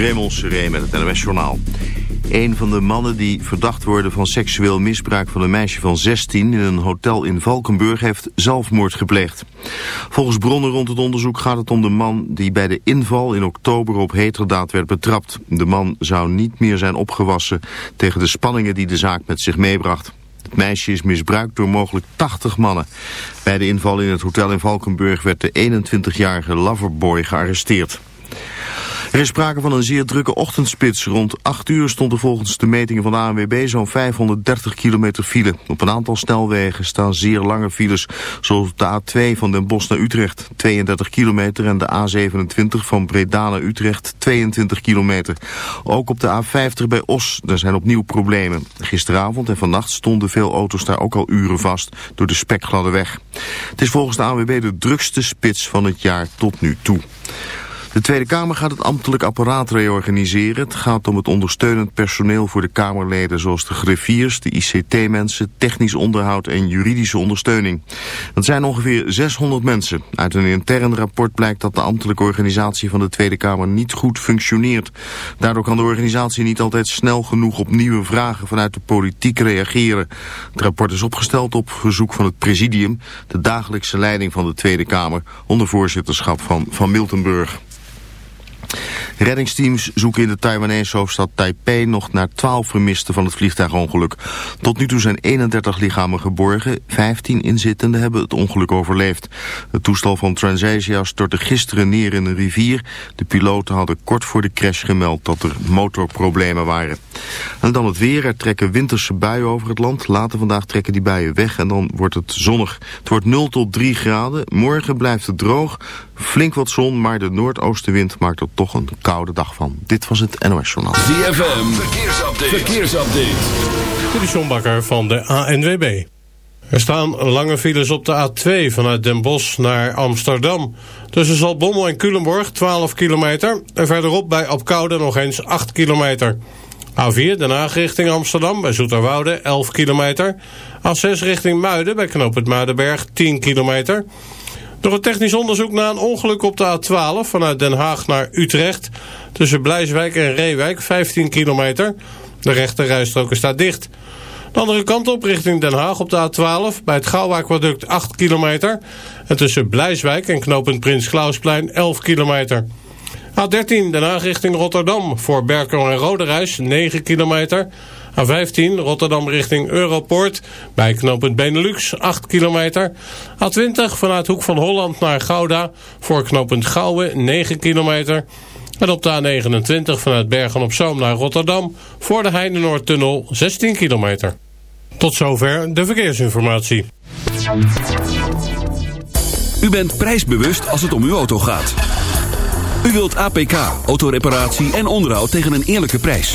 Raymond Seré met het NOS Journaal. Een van de mannen die verdacht worden van seksueel misbruik van een meisje van 16 in een hotel in Valkenburg heeft zelfmoord gepleegd. Volgens bronnen rond het onderzoek gaat het om de man die bij de inval in oktober op heterdaad werd betrapt. De man zou niet meer zijn opgewassen tegen de spanningen die de zaak met zich meebracht. Het meisje is misbruikt door mogelijk 80 mannen. Bij de inval in het hotel in Valkenburg werd de 21-jarige Loverboy gearresteerd. Er is sprake van een zeer drukke ochtendspits. Rond 8 uur stond er volgens de metingen van de ANWB zo'n 530 kilometer file. Op een aantal snelwegen staan zeer lange files, zoals de A2 van Den Bosch naar Utrecht, 32 kilometer, en de A27 van Breda naar Utrecht, 22 kilometer. Ook op de A50 bij Os, daar zijn opnieuw problemen. Gisteravond en vannacht stonden veel auto's daar ook al uren vast door de spekgladde weg. Het is volgens de ANWB de drukste spits van het jaar tot nu toe. De Tweede Kamer gaat het ambtelijk apparaat reorganiseren. Het gaat om het ondersteunend personeel voor de Kamerleden... zoals de griffiers, de ICT-mensen, technisch onderhoud en juridische ondersteuning. Dat zijn ongeveer 600 mensen. Uit een intern rapport blijkt dat de ambtelijke organisatie van de Tweede Kamer niet goed functioneert. Daardoor kan de organisatie niet altijd snel genoeg op nieuwe vragen vanuit de politiek reageren. Het rapport is opgesteld op verzoek van het presidium, de dagelijkse leiding van de Tweede Kamer, onder voorzitterschap van Van Miltenburg. Reddingsteams zoeken in de Taiwanese hoofdstad Taipei nog naar 12 vermisten van het vliegtuigongeluk. Tot nu toe zijn 31 lichamen geborgen, 15 inzittenden hebben het ongeluk overleefd. Het toestel van Transasia stortte gisteren neer in een rivier. De piloten hadden kort voor de crash gemeld dat er motorproblemen waren. En dan het weer, er trekken winterse buien over het land. Later vandaag trekken die buien weg en dan wordt het zonnig. Het wordt 0 tot 3 graden, morgen blijft het droog, flink wat zon, maar de noordoostenwind maakt er toch een koude dag van. Dit was het NOS Journaal. ZFM, verkeersupdate. verkeersupdate. Dit is John Bakker van de ANWB. Er staan lange files op de A2 vanuit Den Bosch naar Amsterdam. Tussen Zaltbommel en Culemborg 12 kilometer. En verderop bij Apkoude nog eens 8 kilometer. A4 Den Haag richting Amsterdam bij Zoeterwoude 11 kilometer. A6 richting Muiden bij Knoop het Muidenberg 10 kilometer. Door het technisch onderzoek na een ongeluk op de A12 vanuit Den Haag naar Utrecht. Tussen Blijswijk en Reewijk 15 kilometer. De rechte rijstrook staat dicht. De andere kant op richting Den Haag op de A12 bij het Gouwaquaduct 8 kilometer. En tussen Blijswijk en knooppunt Prins Klausplein 11 kilometer. A13 Den Haag richting Rotterdam voor Berkel en Roderijs 9 kilometer. A15 Rotterdam richting Europoort bij knooppunt Benelux 8 kilometer. A20 vanuit Hoek van Holland naar Gouda voor knooppunt Gouwen 9 kilometer. En op de A29 vanuit Bergen op Zoom naar Rotterdam voor de Heidenoordtunnel 16 kilometer. Tot zover de verkeersinformatie. U bent prijsbewust als het om uw auto gaat. U wilt APK, autoreparatie en onderhoud tegen een eerlijke prijs.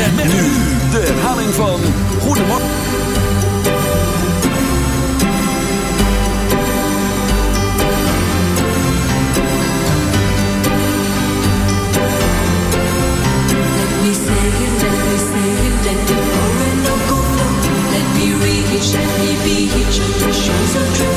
Met, met nu de herhaling van Goedemorgen. Let me say let me say it, no go. Let me reach, let me be each. The shows of.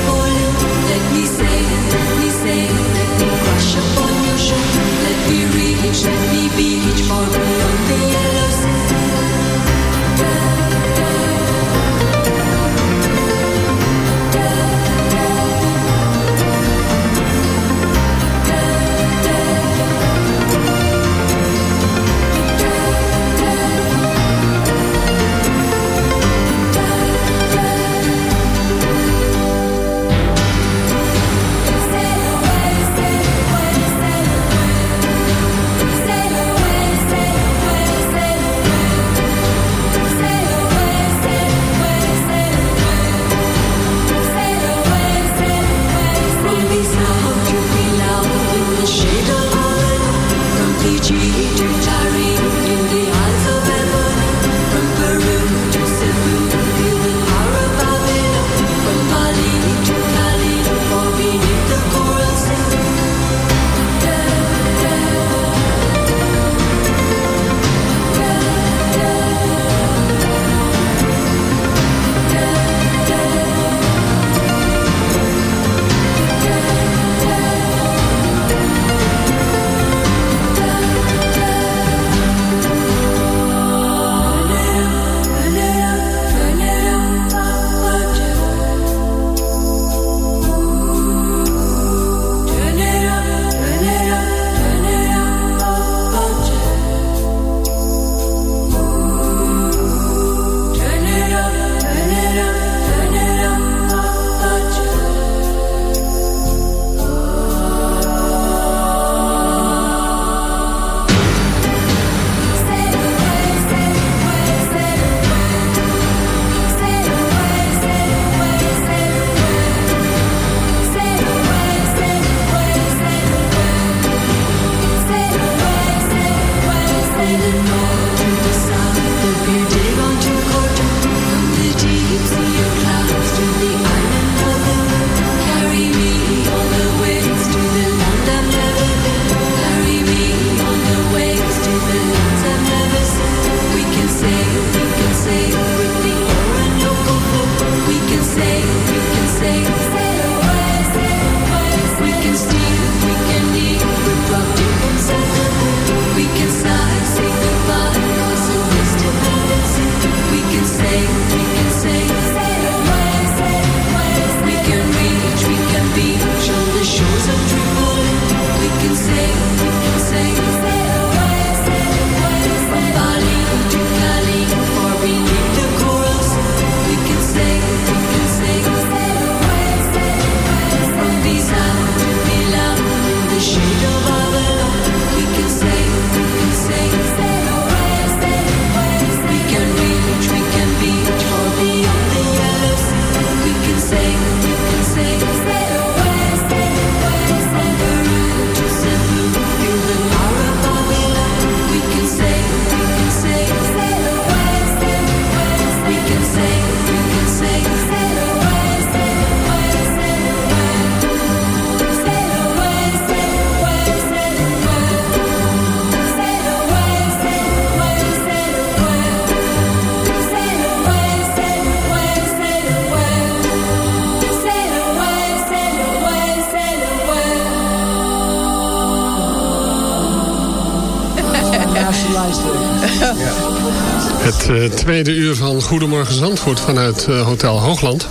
Tweede uur van Goedemorgen Zandvoort vanuit uh, Hotel Hoogland.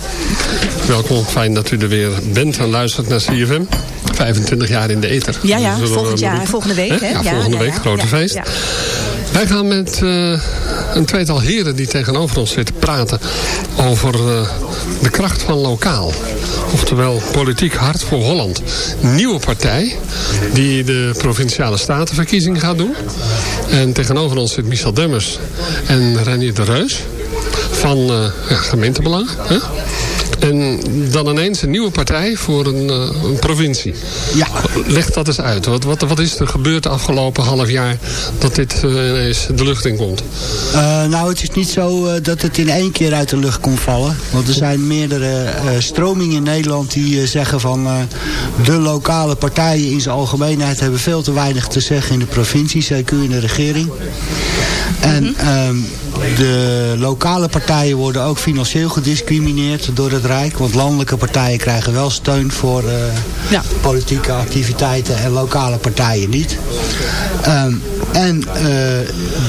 Welkom, fijn dat u er weer bent en luistert naar CFM. 25 jaar in de ether. Ja, ja, volgend jaar, volgende week. Hè? Ja, ja, volgende week, grote feest. Wij gaan met uh, een tweetal heren die tegenover ons zitten praten over de kracht van lokaal. Oftewel Politiek Hart voor Holland. Nieuwe partij die de Provinciale Statenverkiezing gaat doen. En tegenover ons zit Michel Demmers en Renier de Reus van uh, ja, gemeentebelang. En dan ineens een nieuwe partij voor een, uh, een provincie. Ja. Leg dat eens uit. Wat, wat, wat is er gebeurd de afgelopen half jaar dat dit uh, ineens de lucht in komt? Uh, nou, het is niet zo dat het in één keer uit de lucht komt vallen. Want er zijn meerdere stromingen in Nederland die zeggen van... de lokale partijen in zijn algemeenheid hebben veel te weinig te zeggen in de provincie. Zeker in de regering. En mm -hmm. de lokale partijen worden ook financieel gediscrimineerd door het Rijk. Want landelijke partijen krijgen wel steun voor uh, ja. politieke activiteiten en lokale partijen niet. Um, en uh,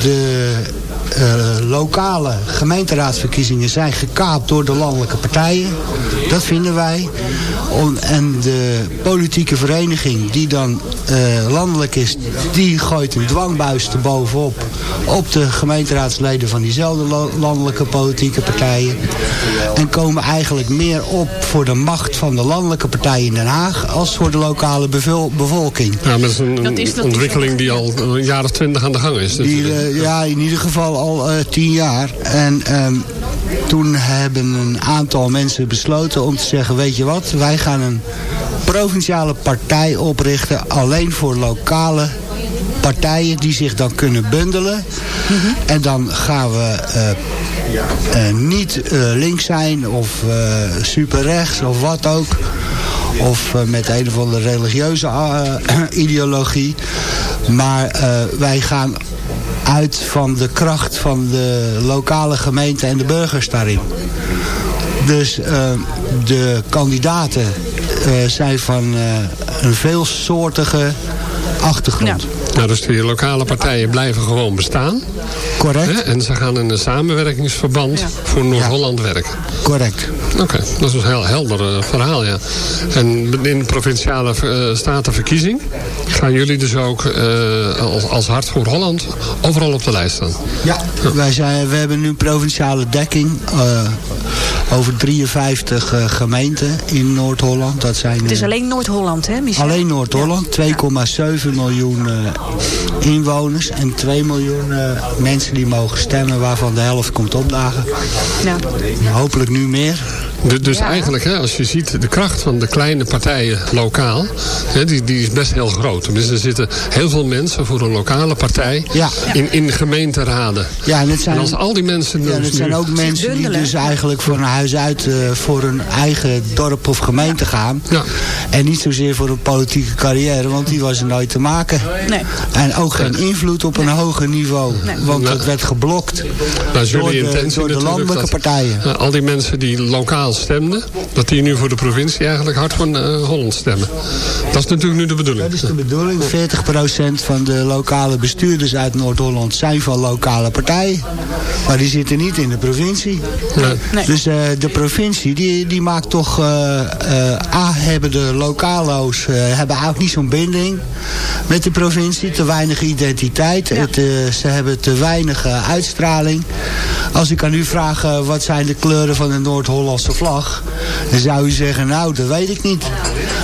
de uh, lokale gemeenteraadsverkiezingen zijn gekaapt door de landelijke partijen. Dat vinden wij. Om, en de politieke vereniging die dan uh, landelijk is, die gooit een dwangbuis erbovenop op de gemeenteraadsleden van diezelfde landelijke politieke partijen. En komen eigenlijk meer op voor de macht van de landelijke partijen in Den Haag als voor de lokale bevolking. Ja, maar dat is een, dat is, dat ontwikkeling die al een jaar of twintig aan de gang is. Die, uh, ja, in ieder geval al uh, tien jaar. En um, toen hebben een aantal mensen besloten om te zeggen... weet je wat, wij gaan een provinciale partij oprichten... alleen voor lokale partijen die zich dan kunnen bundelen. Mm -hmm. En dan gaan we uh, uh, niet uh, links zijn of super rechts of wat ook. Of met een of andere religieuze ideologie. Maar wij gaan uit van de kracht van de lokale gemeente en de burgers daarin. Dus uh, de kandidaten uh, zijn van uh, een veelsoortige achtergrond. Ja. Nou, dus die lokale partijen blijven gewoon bestaan. Correct. Hè? En ze gaan in een samenwerkingsverband ja. voor Noord-Holland ja. werken. Correct. Oké, okay. dat is een heel helder uh, verhaal, ja. En in de provinciale uh, statenverkiezing gaan jullie dus ook uh, als, als Hart voor Holland overal op de lijst staan? Ja, ja. Wij zijn, we hebben nu provinciale dekking over 53 uh, gemeenten in Noord-Holland. Dat zijn, Het is alleen Noord-Holland, hè, Michel? Alleen Noord-Holland. 2,7 miljoen uh, inwoners en 2 miljoen uh, mensen die mogen stemmen, waarvan de helft komt opdagen. Ja. Hopelijk nu meer. Dus ja. eigenlijk, hè, als je ziet de kracht van de kleine partijen lokaal, hè, die, die is best heel groot. Dus er zitten heel veel mensen voor een lokale partij ja. in, in gemeenteraden. Ja, en, het zijn, en als al die mensen... Ja, dus het zijn ook mensen die dus eigenlijk van huis uit uh, voor hun eigen dorp of gemeente gaan. Ja. En niet zozeer voor een politieke carrière, want die was er nooit te maken. Nee. En ook geen invloed op een hoger niveau. Want dat werd geblokt Nou, door de, door landelijke dat, partijen. eh, al die mensen die lokaal stemden... dat die nu voor de provincie eigenlijk hard van eh, Holland stemmen. Dat is natuurlijk nu de bedoeling. Dat is de bedoeling. 40% van de lokale bestuurders uit Noord-Holland zijn van lokale partijen. Maar die zitten niet in de provincie. Nee. Nee. Dus eh, de provincie die, die maakt toch... eh, eh, A, hebben de lokalo's eh, hebben eigenlijk niet zo'n binding met de provincie. Te weinig identiteit. Het, eh, ze hebben te weinig uitstraling. Als ik aan u vraag wat zijn de kleuren van de Noord-Hollandse vlag... dan zou u zeggen, nou, dat weet ik niet.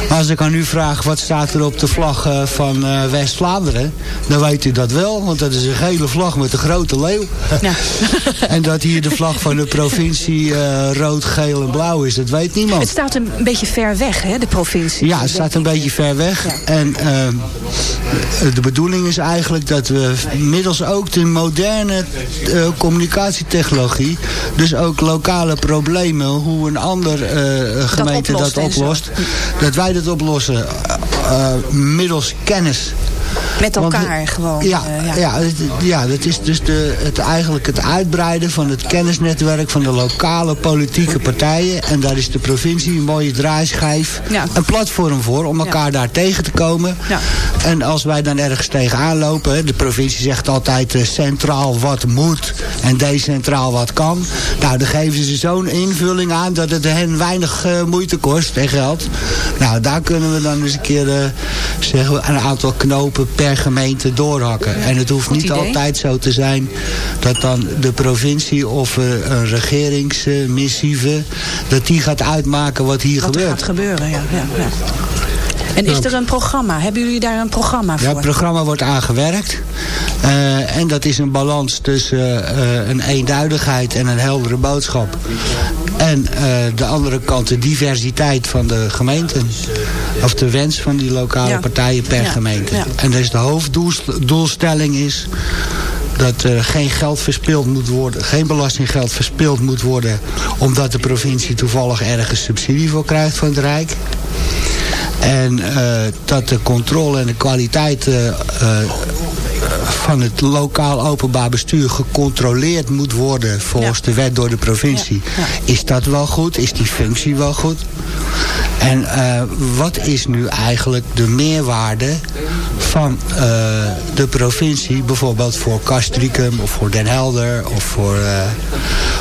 Maar als ik aan u vraag wat staat er op de vlag eh, van eh, West-Vlaanderen... dan weet u dat wel, want dat is een gele vlag met een grote leeuw. Ja. en dat hier de vlag van de provincie eh, rood, geel en blauw is, dat weet niemand. Het staat een beetje ver weg, hè, de provincie. Ja, het staat een beetje ver weg. En de bedoeling is eigenlijk dat we middels ook de moderne communicatietechnologie... dus ook lokale problemen, hoe een ander eh, gemeente dat oplost zo. oplost... dat wij dat oplossen eh, eh, middels kennis. Met Want- elkaar gewoon. Ja, eh, ja. ja. het, ja, dat is dus de, het, eigenlijk het uitbreiden van het kennisnetwerk van de lokale politieke partijen. En daar is de provincie een mooie draaischijf, Ja. een platform voor om elkaar daar tegen te komen. Ja. En als wij dan ergens tegenaan lopen, de provincie zegt altijd eh, centraal wat moet en decentraal wat kan. Nou, dan geven ze zo'n invulling aan dat het hen weinig eh, moeite kost en geld. Nou, daar kunnen we dan eens een keer zeggen we, een aantal knopen per gemeente doorhakken. En het hoeft Goed niet idee. altijd zo te zijn dat dan de provincie of eh, een regeringsmissieve, dat die gaat uitmaken wat hier Wat er gebeurt. gaat gebeuren, ja. ja, ja. En is er een programma? Hebben jullie daar een programma voor? Ja, het programma wordt aangewerkt. Eh, en dat is een balans tussen eh, een eenduidigheid en een heldere boodschap. En eh, de andere kant de diversiteit van de gemeenten. Of de wens van die lokale Ja. partijen per Ja. gemeente. Ja. En dus de hoofddoelstelling is dat er geen geld verspild moet worden, geen belastinggeld verspild moet worden, omdat de provincie toevallig ergens subsidie voor krijgt van het Rijk. En eh, dat de controle en de kwaliteit eh, eh, van het lokaal openbaar bestuur gecontroleerd moet worden volgens Ja. de wet door de provincie. Ja, Is dat wel goed? Is die functie wel goed? En eh, wat is nu eigenlijk de meerwaarde van eh, de provincie, bijvoorbeeld voor Castricum of voor Den Helder of voor, eh,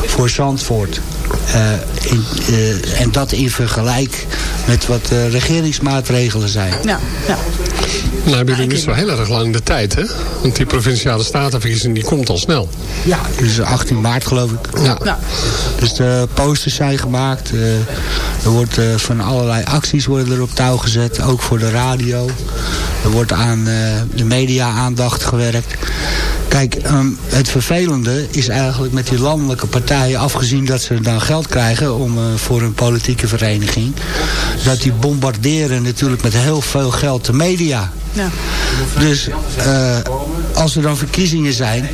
voor Zandvoort? Eh, in, eh, en dat in vergelijk met wat de regeringsmaatregelen zijn. Ja, ja. Nou hebben jullie niet zo heel erg lang de tijd, hè? Want die provinciale statenverkiezing die komt al snel. Ja, dus 18 maart geloof ik. Ja. Ja. Dus de posters zijn gemaakt. eh, er wordt van allerlei acties worden er op touw gezet. Ook voor de radio. Er wordt aan eh, de media aandacht gewerkt. Kijk, ehm, het vervelende is eigenlijk met die landelijke partijen... afgezien dat ze dan geld krijgen om, eh, voor een politieke vereniging... dat die bombarderen natuurlijk met heel veel geld de media. ja. Dus eh, als er dan verkiezingen zijn...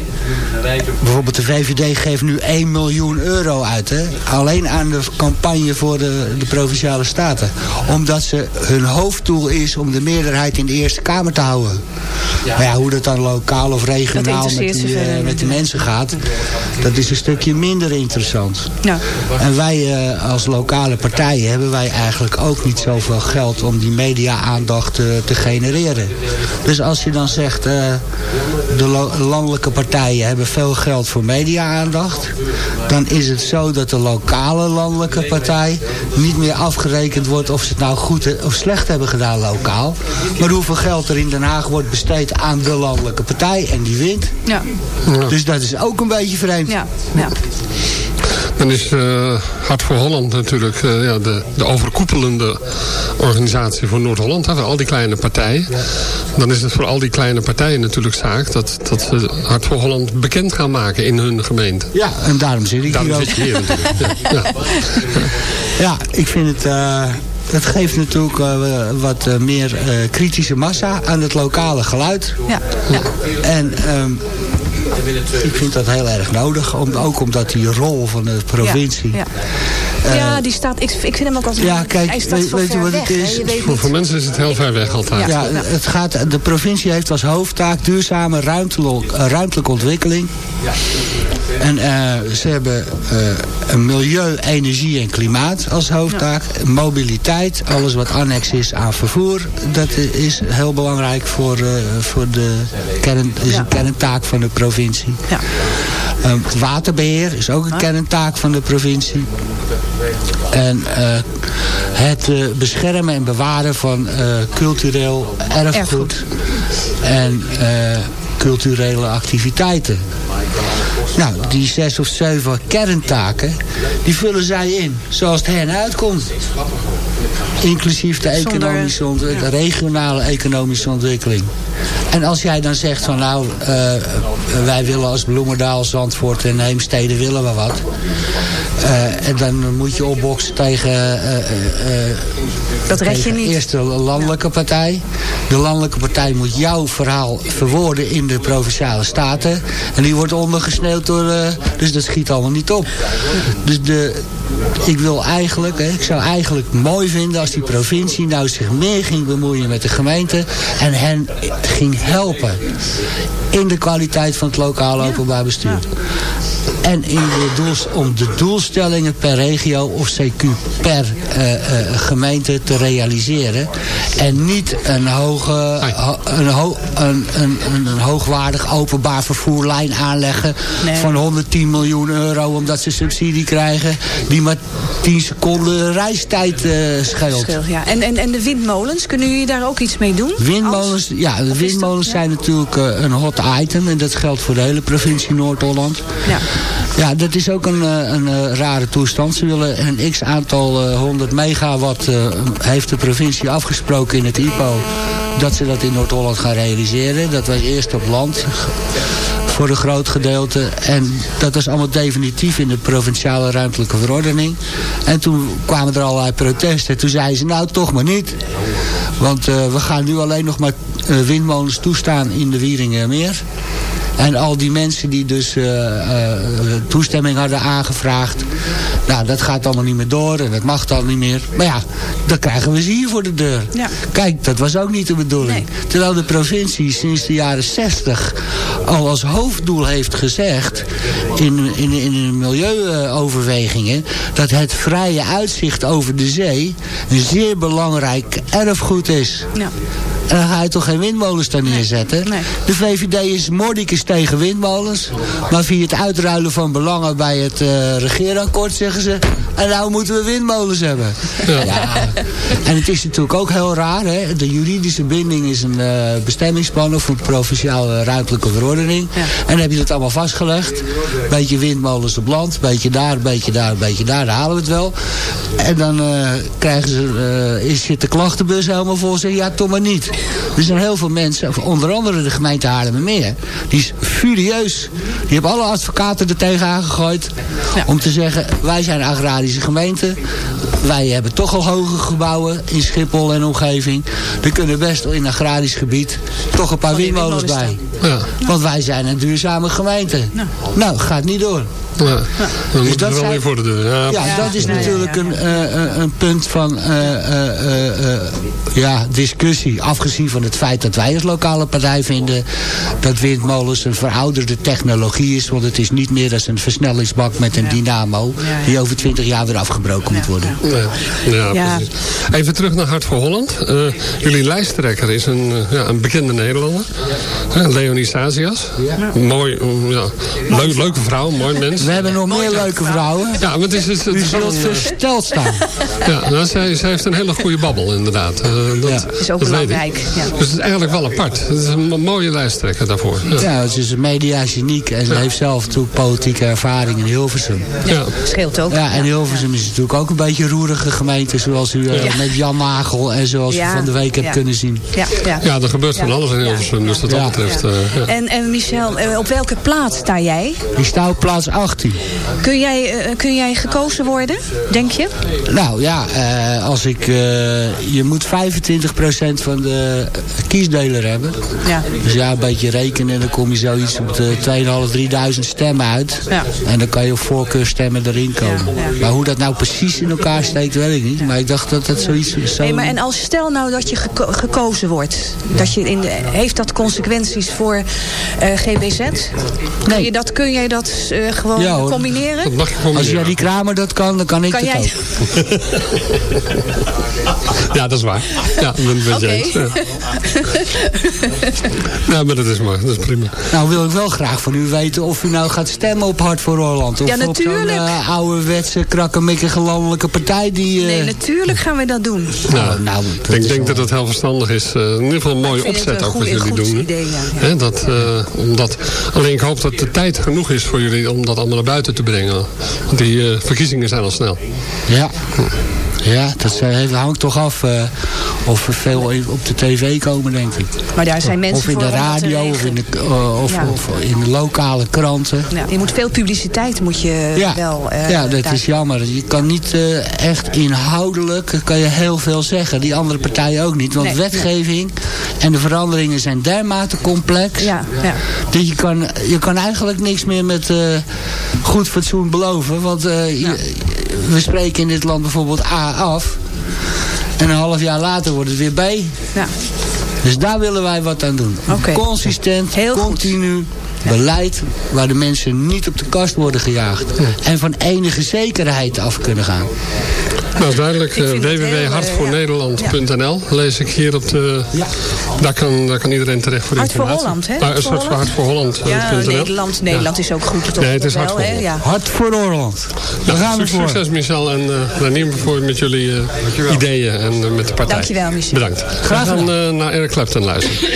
Bijvoorbeeld de VVD geeft nu 1 miljoen euro uit. Hè? Alleen aan de campagne voor de, de Provinciale Staten. Omdat ze hun hoofddoel is om de meerderheid in de Eerste Kamer te houden. Maar ja, hoe dat dan lokaal of regionaal met die, ze eh, met die mensen gaat... dat is een stukje minder interessant. Ja. En wij eh, als lokale partijen hebben wij eigenlijk ook niet zoveel geld om die media-aandacht eh, te genereren. Dus als je dan zegt, de landelijke partijen hebben veel geld voor media-aandacht, dan is het zo dat de lokale landelijke partij niet meer afgerekend wordt of ze het nou goed of slecht hebben gedaan lokaal. Maar hoeveel geld er in Den Haag wordt besteed aan de landelijke partij en die wint. Ja. Dus dat is ook een beetje vreemd. Ja. ja. Dan is eh, Hart voor Holland natuurlijk eh, ja, de, de overkoepelende organisatie voor Noord-Holland. Voor al die kleine partijen. Dan is het voor al die kleine partijen natuurlijk zaak dat, dat ze Hart voor Holland bekend gaan maken in hun gemeente. Ja, en daarom zit ik Daarom hier ook. zit je hier natuurlijk. Ja, ja. Ja, ik vind het... eh, het geeft natuurlijk eh, wat meer eh, kritische massa aan het lokale geluid. Ja. ja. En ehm, ik vind dat heel erg nodig. Om, ook omdat die rol van de provincie... Ja, ja. ja die staat, ik, ik vind hem ook als ja, kijk, hij staat weet, weet je wat weg, het is? Voor, voor, mensen is het heel ver weg altijd. Ja, het gaat, de provincie heeft als hoofdtaak duurzame ruimtelijke, ruimtelijke ontwikkeling. En uh, ze hebben uh, milieu, energie en klimaat als hoofdtaak. Mobiliteit, alles wat annex is aan vervoer. Dat is heel belangrijk voor, uh, voor de kern, is een kerntaak van de provincie. Ja. waterbeheer is ook een kerntaak van de provincie. En het beschermen en bewaren van cultureel erfgoed. erfgoed. En culturele activiteiten. Nou, die zes of zeven kerntaken, die vullen zij in zoals het hen uitkomt. Inclusief de economische de regionale economische ontwikkeling. En als jij dan zegt van nou, uh, wij willen als Bloemendaal, Zandvoort en Heemstede willen we wat. Uh, en dan moet je opboksen tegen, uh, dat red je niet. eerst de landelijke partij. De landelijke partij moet jouw verhaal verwoorden in de provinciale staten. En die wordt ondergesneeuwd door... dus dat schiet allemaal niet op. Dus de, ik wil eigenlijk, ik zou eigenlijk mooi vinden als die provincie nou zich meer ging bemoeien met de gemeente en hen ging helpen in de kwaliteit van het lokale openbaar bestuur. En in de doels, om de doelstellingen per regio of CQ per uh, uh, gemeente te realiseren. En niet een, hoge, een, ho een, een, een, hoogwaardig openbaar vervoerlijn aanleggen nee. van 110 miljoen euro omdat ze subsidie krijgen. Die maar 10 seconden reistijd uh, scheelt. Schil, ja. en, en, en de windmolens, kunnen jullie daar ook iets mee doen? Windmolens, ja, de windmolens zijn natuurlijk een hot item. En dat geldt voor de hele provincie Noord-Holland. Ja. Ja, dat is ook een, een, een rare toestand. Ze willen een x-aantal uh, 100 megawatt heeft de provincie afgesproken in het IPO... dat ze dat in Noord-Holland gaan realiseren. Dat was eerst op land voor een groot gedeelte. En dat was allemaal definitief in de provinciale ruimtelijke verordening. En toen kwamen er allerlei protesten. Toen zeiden ze, nou toch maar niet. Want uh, we gaan nu alleen nog maar uh, windmolens toestaan in de Wieringenmeer. En al die mensen die dus uh, toestemming hadden aangevraagd. Nou, dat gaat allemaal niet meer door en dat mag dan niet meer. Maar ja, dan krijgen we ze hier voor de deur. Ja. Kijk, dat was ook niet de bedoeling. Nee. Terwijl de provincie sinds de jaren 60 al als hoofddoel heeft gezegd... in, in, in de milieuoverwegingen... dat het vrije uitzicht over de zee... een zeer belangrijk erfgoed is. Ja. En dan ga je toch geen windmolens daar neerzetten. Nee. De VVD is mordicus tegen windmolens. Maar via het uitruilen van belangen bij het uh, regeerakkoord zeggen ze... en nou moeten we windmolens hebben. Ja. ja. En het is natuurlijk ook heel raar. Hè? De juridische binding is een uh, bestemmingsplan... of een provinciale ruimtelijke verordening. Ja. En dan heb je dat allemaal vastgelegd. Beetje windmolens op land. Beetje daar, beetje daar, beetje daar. Dan halen we het wel. En dan uh, krijgen ze, is, zit de klachtenbus helemaal vol. Zeggen ja, toch maar niet. Er zijn heel veel mensen, onder andere de gemeente Haarlemmermeer... die is furieus. Die hebben alle advocaten er tegen aangegooid... Ja. om te zeggen, wij zijn een agrarische gemeente. Wij hebben toch al hoge gebouwen in Schiphol en omgeving. Er kunnen best in een agrarisch gebied toch een paar windmolens bij. Ja. Want wij zijn een duurzame gemeente. Nou, nou gaat niet door. Ja, ja. Dan dus dat wel weer voor de deur. Ja, ja dat is natuurlijk Een, uh, een punt van uh, ja, discussie. Afgezien van het feit dat wij als lokale partij vinden... dat windmolens een verouderde technologie is. Want het is niet meer dan een versnellingsbak met een dynamo... die over twintig jaar weer afgebroken moet worden. Ja, Even terug naar Hart voor Holland. jullie lijsttrekker is een, ja, een bekende Nederlander. Leonie Sazias. Mooi, ja, leuk, leuke vrouw, mooi mens. We hebben nog meer leuke vrouwen. Ja, maar het is, het, het is zult versteld staan. Ja, nou, zij, zij heeft een hele goede babbel inderdaad. Uh, dat, ja. is ook belangrijk. Ja. Dus het is eigenlijk wel apart. Het is een mooie lijsttrekker daarvoor. Ja, ja het is een media-geniek. En ze heeft zelf natuurlijk politieke ervaring in Hilversum. Ja, scheelt ook. Ja, en Hilversum is natuurlijk ook een beetje een roerige gemeente. Zoals u uh, met Jan Nagel en zoals Ja, je van de week hebt ja. kunnen zien. Ja, ja. Ja, er gebeurt van alles in Hilversum. Dus wat dat Ja. betreft... Ja. eh, ja. En, en Michel, eh, op welke plaats sta jij? Die staat op plaats 18. Kun jij, eh, kun jij gekozen worden, denk je? Nou ja, eh, als ik, eh, je moet 25% van de kiesdeler hebben. Ja. Dus ja, een beetje rekenen en dan kom je zoiets op de 2.500, 3.000 stemmen uit. Ja. En dan kan je op voorkeurstemmen erin komen. Ja, ja. Maar hoe dat nou precies in elkaar steekt, weet ik niet. Maar ik dacht dat dat zoiets... Zo... Nee, maar en als stel nou dat je geko- gekozen wordt, dat je in de, heeft dat consequenties voor eh, GBZ? Kun, Nee. je dat, kun jij dat eh, gewoon Ja, combineren? Dat mag je gewoon Als meer. Jerry Kramer dat kan, dan kan ik Kan dat jij? ook. Ja, dat is waar. Ja, ik ben het met je Oké. eens. Ja. Ja, maar dat is maar. Dat is prima. Nou wil ik wel graag van u weten of u nou gaat stemmen op Hart voor Holland. Of Ja, op zo'n natuurlijk. uh, ouderwetse, krakkemikkige landelijke partij die... eh, Nee, natuurlijk gaan we dat doen. Nou, nou, dat ik denk, wel- dat het heel verstandig is. eh, in ieder geval een mooie opzet ook wat jullie doen. idee, ja. Dat, eh, omdat, alleen ik hoop dat de tijd genoeg is voor jullie om dat allemaal naar buiten te brengen. Want die eh, verkiezingen zijn al snel. Ja. Ja, dat eh, hangt toch af eh, of er veel op de tv komen, denk ik. Maar daar zijn mensen Of in voor de radio, of in de, eh, of, Ja. of in de lokale kranten. Ja, je moet veel publiciteit moet je Ja, wel... eh, ja dat daar- is jammer. Je kan niet eh, echt inhoudelijk kan je heel veel zeggen. Die andere partijen ook niet. Want Nee, wetgeving en de veranderingen zijn dermate complex. Ja, ja. Dat je kan, je kan eigenlijk niks meer met eh, goed fatsoen beloven. Want eh, je- we spreken in dit land bijvoorbeeld A af. En een half jaar later wordt het weer B. Ja. Dus daar willen wij wat aan doen. Consistent, Heel goed. Beleid waar de mensen niet op de kast worden gejaagd. En van enige zekerheid af kunnen gaan. Nou, is duidelijk. Www.hartvoornederland.nl lees ik hier op de... Ja. Daar, kan, daar kan iedereen terecht voor Hart voor informatie. Holland, hè? Ah, Hart een voor Holland? Hart voor Holland. eh, Ja. Nederland, Nederland is ook goed. Toch? Nee, het is Hart voor? Holland. Ja. Hart voor Holland. Daar gaan we voor. Succes Michel en uh, Renier voor met jullie ideeën en met de partij. Dankjewel, Michel. Bedankt. Graag we gaan gedaan. eh, naar Eric Clapton luisteren.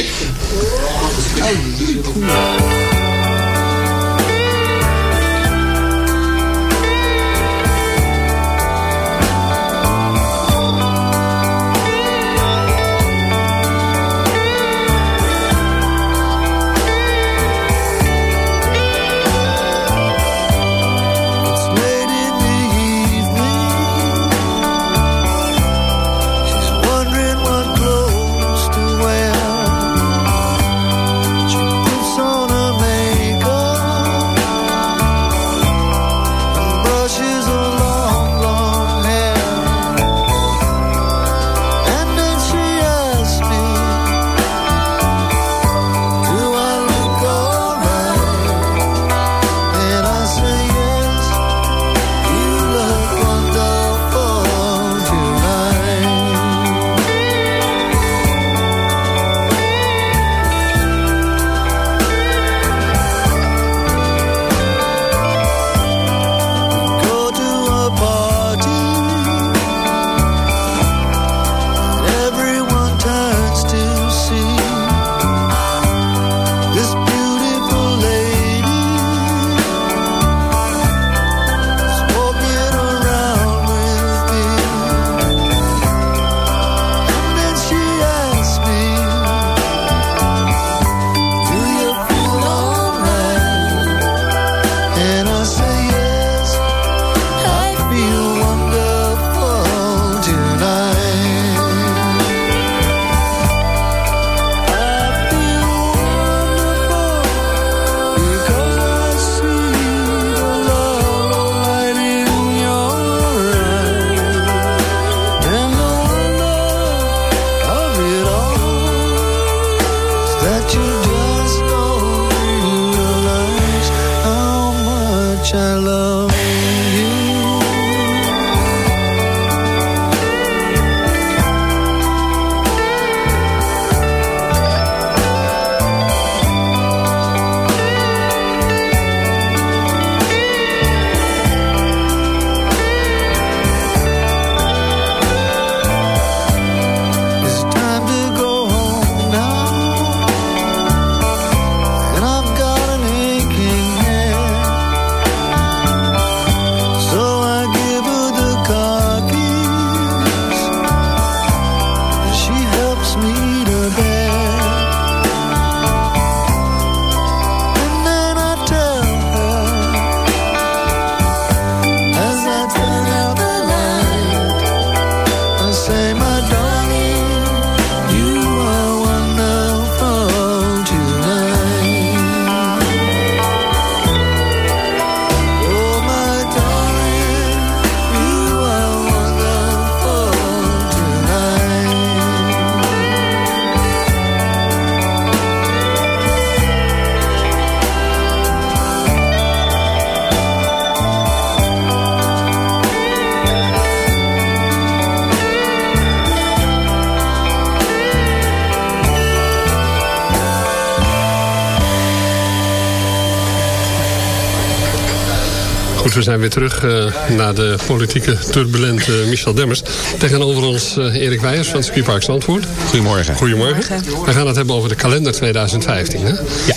Zijn weer terug eh, naar de politieke turbulente Michel Demmers. Tegenover ons eh, Erik Weijers van het Skipark Zandvoort. Goedemorgen. Goedemorgen. We gaan het hebben over de kalender 2015. Hè? Ja.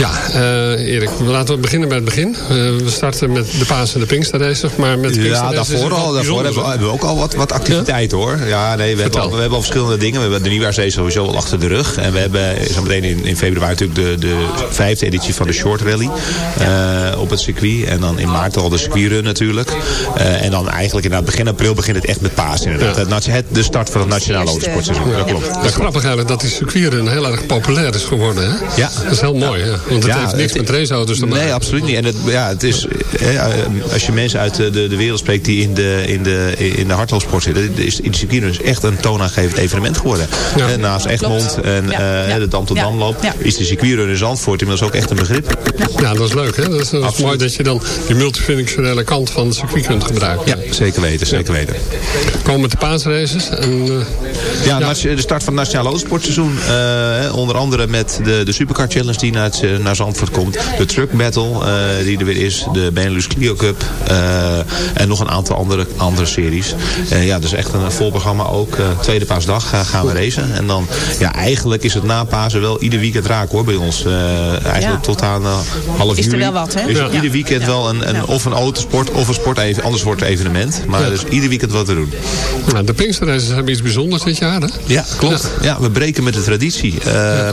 Ja, eh, Erik, laten we beginnen bij het begin. Eh, we starten met de Paas en de Pinksterraces. Maar met de Ja, daarvoor, al, daarvoor hebben, we, bijzonders, hebben we ook al wat, wat activiteit hoor. Ja, nee, we hebben, al, we hebben al verschillende dingen. We hebben de nieuwjaarsrace sowieso al achter de rug. En we hebben zo meteen in, in februari natuurlijk de, de vijfde editie van de Short Rally eh, op het circuit. En dan in maart al de circuitrun natuurlijk. Eh, en dan eigenlijk in het begin april begint het echt met paas inderdaad. Het, de start van het nationale autosportseizoen. Dat klopt. Het is grappig eigenlijk dat die circuitrun heel erg populair is geworden. Hè? Ja. Dat is heel mooi, hè? want het Ja, heeft niks het- met raceauto's te maken. Nee, absoluut niet. En het, ja, het is, eh, als je mensen uit de, de, wereld spreekt die in de, in de, in de hardloopsport zitten, is in de circuit is echt een toonaangevend evenement geworden. Ja. Eh, Naast Egmond en Ja, eh, ja. de Dam tot Ja, Damloop ja. is de circuitrun in Zandvoort inmiddels ook echt een begrip. Ja, dat is leuk, hè? Dat is, dat is mooi dat je dan die multifunctionele kant van het circuit kunt gebruiken. Ja, zeker weten, zeker weten. Komen met de paasraces. En, eh, Ja, de start van het Nationale Autosportseizoen. eh, onder andere met de, de Supercar Challenge die naar, het, eh, naar Zandvoort komt. De Truck Battle eh, die er weer is. De Benelux Clio Cup. eh, en nog een aantal andere, andere series. Ja, dus echt een vol programma ook. eh, tweede paasdag gaan we racen. En dan, ja, eigenlijk is het na Pasen wel ieder weekend raak hoor bij ons. Eh, eigenlijk Ja. tot aan eh, half Is er juli. wel wat, hè? Is Ja. er ieder weekend Ja. wel een, een, Ja. of een autosport of een sport, ander soort evenement. Maar dus ieder weekend wat te doen. nou, de Pinksterraces hebben iets bijzonders dit jaar, hè? Ja, klopt. Ja, we breken met de traditie. Eh,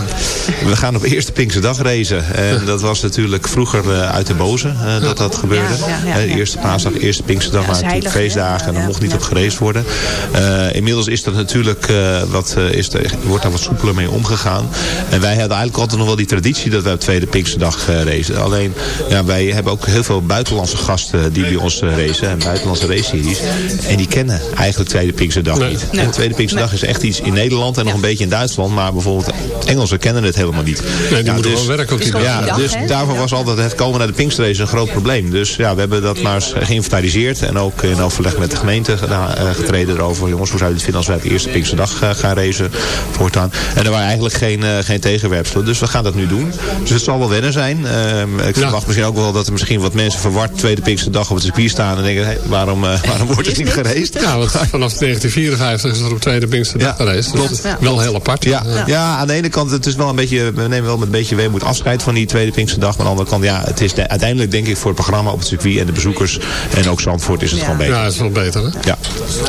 We gaan op eerste Pinksterdag racen. En dat was natuurlijk vroeger eh, uit de boze eh, dat dat gebeurde. Ja, ja, ja, ja. eerste paasdag, eerste Pinksterdag Ja, waren natuurlijk feestdagen. En dan Ja, mocht niet ja. op geraced worden. Eh, inmiddels is dat natuurlijk eh, wat, eh, is er, wordt daar wat soepeler mee omgegaan. En wij hadden eigenlijk altijd nog wel die traditie dat wij op tweede Pinksterdag eh racen. Alleen, ja, wij hebben ook heel veel buitenlandse gasten die bij ons eh, racen. En buitenlandse race-series. En die kennen eigenlijk tweede Pinksterdag Nee. niet. Nee. En tweede Pinksterdag is echt iets in Nederland en nog een beetje in Duitsland. Maar bijvoorbeeld Engelsen kennen het helemaal niet. Nee, die Ja, moeten dus- wel werken op die dag. ja, dus daarvoor was altijd het komen naar de Pinksterrace een groot probleem. Dus ja, we hebben dat maar eens geïnventariseerd. En ook in overleg met de gemeente eh, getreden erover. Jongens, hoe zou je het vinden als wij de eerste Pinksterdag eh, gaan racen voortaan? En er waren eigenlijk geen, geen tegenwerpselen. Dus we gaan dat nu doen. Dus het zal wel wennen zijn. Ehm, ik verwacht misschien ook wel dat er misschien wat mensen verward tweede Pinksterdag op het circuit staan. En denken, waarom, eh, waarom wordt het niet geraced? Ja, want vanaf 1954 is er op tweede Pinksterdag Ja, gereisd. Dus klopt. dat is wel heel apart. Ja, ja. aan de ene kant, het is wel een beetje, we nemen wel met een beetje weemoed afscheid van die tweede Pinksterdag. Maar aan de andere kant, ja, het is de- uiteindelijk denk ik voor het programma op het circuit en de bezoekers en ook Zandvoort is het gewoon beter. Ja, dat is wel beter, hè? Ja.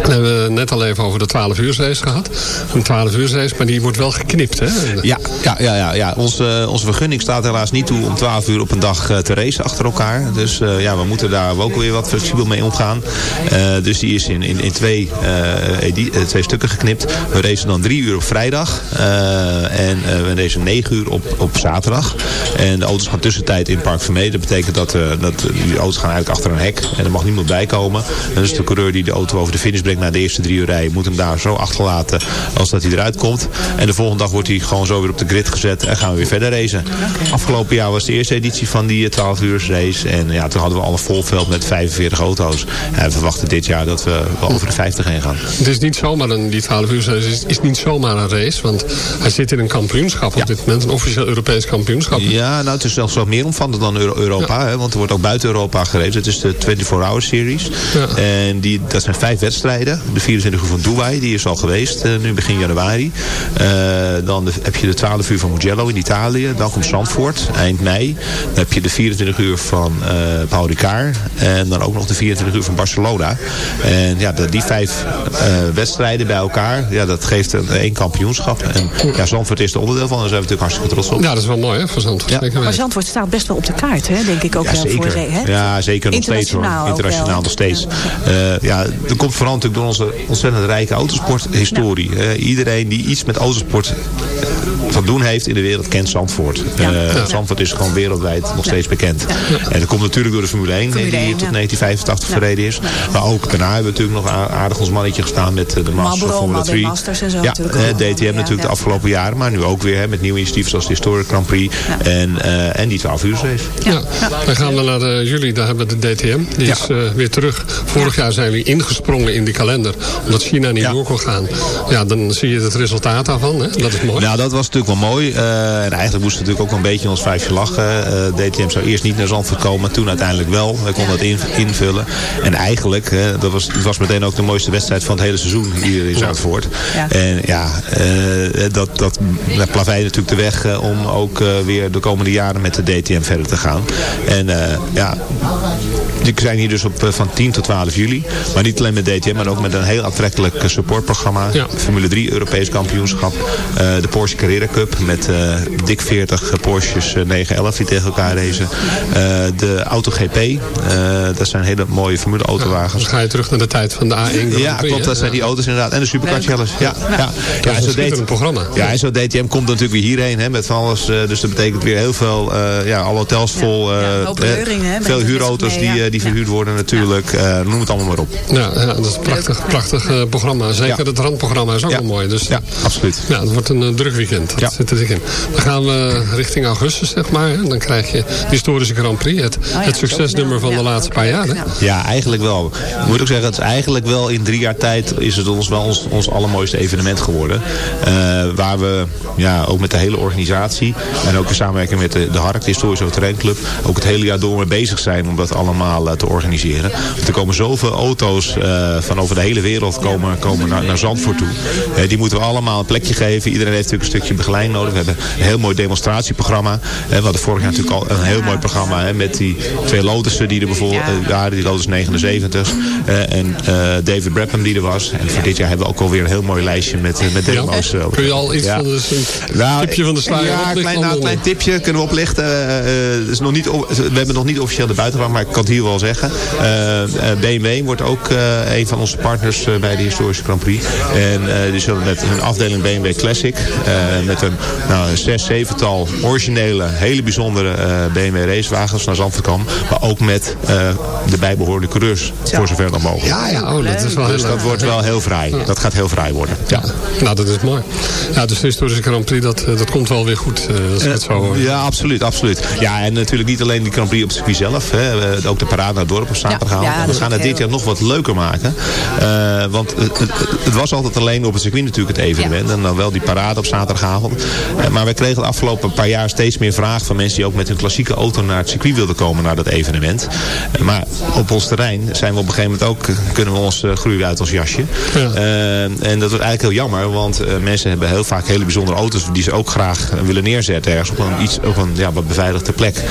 Dan hebben we net al even over de 12 uur race gehad. Een 12 uur race, maar die wordt wel geknipt, hè? Ja, ja, ja, ja, ja. Onze, onze vergunning staat helaas niet toe om 12 uur op een dag eh, te racen achter elkaar. Dus eh, ja, we moeten daar ook weer wat flexibel mee omgaan. Eh, dus die is in, in, in twee, eh, eh, twee stukken geknipt. We racen dan drie uur op vrijdag. en we racen negen uur op, op zaterdag. En de auto's gaan tussentijd in Park Vermeden. Dat betekent dat, dat die auto's gaan eigenlijk achter een hek. En er mag niemand bij komen. En dus de coureur die de auto over de finish brengt na de eerste drie uur rijden... moet hem daar zo achterlaten als dat hij eruit komt. En de volgende dag wordt hij gewoon zo weer op de grid gezet. En gaan we weer verder racen. Afgelopen jaar was de eerste editie van die eh, 12 uur race. En ja, toen hadden we al een vol veld met 45 auto's. En we verwachten dit jaar dat we wel over de 50 heen gaan. Het is niet zomaar een, die 12 uur race is, is niet zomaar een race. Want hij zit in een kampioenschap op dit moment. Een officieel Europees kampioenschap. Ja, nou het is zelfs wel meer omvattend dan Euro- Europa. Hè, want er wordt ook buiten Europa gereden. Het is de 24 Hour Series. Ja. En die, dat zijn vijf wedstrijden. De 24 uur van Dubai, die is al geweest. eh, nu begin januari. Eh, dan de- heb je de 12 uur van Mugello in Italië. Dan komt Zandvoort, eind mei. Dan heb je de 24 uur van eh Paul Ricard. En dan ook nog de 24 uur van Barcelona. En ja, de- die vijf eh, wedstrijden bij elkaar. Ja, dat geeft een, één kampioenschap. En ja, Zandvoort is er onderdeel van. Daar zijn we natuurlijk hartstikke trots op. Ja, dat is wel mooi, hè? Voor Zandvoort. Ja. Zeker Maar. Zandvoort staat best wel op de kaart, hè? denk ik ook Ja, wel. Voor, zeker. hè? Ja, zeker nog steeds hoor. Internationaal nog steeds. Eh, ja, dat komt vooral natuurlijk door onze ontzettend rijke autosporthistorie. Eh, iedereen die iets met autosport eh, van doen heeft in de wereld kent Zandvoort. Ja. Eh, Ja. Zandvoort is gewoon wereldwijd nog steeds bekend. En dat komt natuurlijk door de Formule 1 Formule die hier 1, tot ja. 1985 Ja. verreden is. Maar ook daarna hebben we natuurlijk nog aardig ons mannetje gestaan met eh, de Masters Formule Marlboro 3. Masters en zo ja, natuurlijk eh. DTM Ja, natuurlijk ja. de afgelopen jaren. Maar nu ook weer hè, met nieuwe initiatieven zoals de Historic Grand Prix. En, eh, en die 12 uur race. Ja. Dan gaan we naar jullie, daar hebben we de DTM. Die Ja. is eh, weer terug. Vorig jaar zijn we ingesprongen in die kalender. Omdat China niet Ja. door kon gaan. Ja, dan zie je het resultaat daarvan. Hè? Dat is mooi. Nou, dat was natuurlijk wel mooi. Eh, en eigenlijk moesten we natuurlijk ook een beetje in ons vijfje lachen. Eh, DTM zou eerst niet naar Zandvoort komen, maar toen uiteindelijk wel. We konden dat in, invullen. En eigenlijk, dat was, het was meteen ook de mooiste wedstrijd van het hele seizoen hier in Zandvoort. Ja. En ja, eh, dat, dat plaveide natuurlijk de weg om ook weer de komende jaren met de DTM verder te gaan. En ja, we zijn hier dus op, eh, van 10 tot 12 juli. Maar niet alleen met DTM, maar ook met een heel aantrekkelijk eh, supportprogramma. Formule 3 Europees kampioenschap. eh, de Porsche Carrera Cup met eh, dik 40 Porsches eh, 911 die tegen elkaar racen. Eh, de AutoGP. eh dat zijn hele mooie Formule autowagens. Dan ga je terug naar de tijd van de A1 Grand Ja, klopt. Dat zijn die auto's inderdaad. En de Supercar. Challenge. Ja, ja. ja. Dat is en een zo schitterend programma. Ja, en zo DTM komt natuurlijk weer hierheen hè, met van alles. eh, dus dat betekent weer heel veel, eh, ja, alle hotels vol. Veel huurauto's mee, die, ja. Die verhuurd worden natuurlijk. Eh, noem het allemaal maar op. Ja, ja, dat is een prachtig, prachtig eh, programma. Zeker het randprogramma is ook wel mooi. Dus, ja, absoluut. Ja, het wordt een eh, druk weekend. Dat zit er dik in. Dan gaan we richting augustus, zeg maar. Hè. Dan krijg je de historische Grand Prix. Het, het succesnummer van de laatste paar jaar. Hè. Ja, eigenlijk wel. Ik moet ook zeggen, het is eigenlijk wel in drie jaar tijd is het ons wel ons, ons allermooiste evenement geworden. Eh, waar we ja, ook met de hele organisatie en ook in samenwerking met de, de Hark, de Historische Terreinclub, ook het hele jaar door mee bezig zijn om dat allemaal eh, te organiseren. Want er komen zoveel auto's eh, van over de hele wereld komen, komen naar, naar Zandvoort toe. Eh, die moeten we allemaal een plekje geven. Iedereen heeft natuurlijk een stukje begeleiding nodig. We hebben een heel mooi demonstratieprogramma. We hadden vorig jaar natuurlijk al een heel mooi programma met die twee Lotussen die er bijvoorbeeld waren. Die Lotus 79 eh, en David Brabham die er was. En voor dit jaar hebben we ook alweer een heel mooi lijstje met, met demo's. Kun je al iets Ja. van een Nou, tipje van de sluier Ja, een klein, nou, allemaal? klein tipje kunnen we oplichten. Is nog niet, we hebben nog niet officieel de buitenwacht, maar ik kan het hier wel zeggen. Eh, eh, BMW wordt ook eh, een van onze partners eh, bij de historische Grand Prix. En eh, die zullen met hun afdeling BMW Classic, eh, met een nou, zes, zevental originele, hele bijzondere eh, BMW racewagens naar Zandvoort komen. Maar ook met eh, de bijbehorende coureurs, voor zover nog mogelijk. Ja, ja, oh, dat is wel heel Dus dat wordt wel heel vrij. Dat gaat heel vrij worden. Ja. Nou, dat is mooi. Ja, dus de historische Grand Prix, dat, dat komt wel weer goed. als ik het zo hoor. Ja, absoluut, absoluut. Ja, en natuurlijk niet alleen die Grand Prix op het circuit zelf. Hè, ook de parade naar het dorp op zaterdagavond. Ja, ja, dat we gaan het dit jaar nog wat leuker maken. Eh, want het, het, het was altijd alleen op het circuit natuurlijk het evenement. En dan wel die parade op zaterdagavond. Eh, maar wij kregen de afgelopen paar jaar steeds meer vragen van mensen die ook met hun klassieke auto naar het circuit wilden komen naar dat evenement. Eh, maar op ons terrein zijn we op een gegeven moment ook, kunnen we ons groeien uit ons jasje. En dat wordt eigenlijk heel jammer, want eh, mensen hebben heel vaak hele bijzondere auto's die ze ook graag willen neerzetten ergens op een, iets, op een ja, wat beveiligde plek.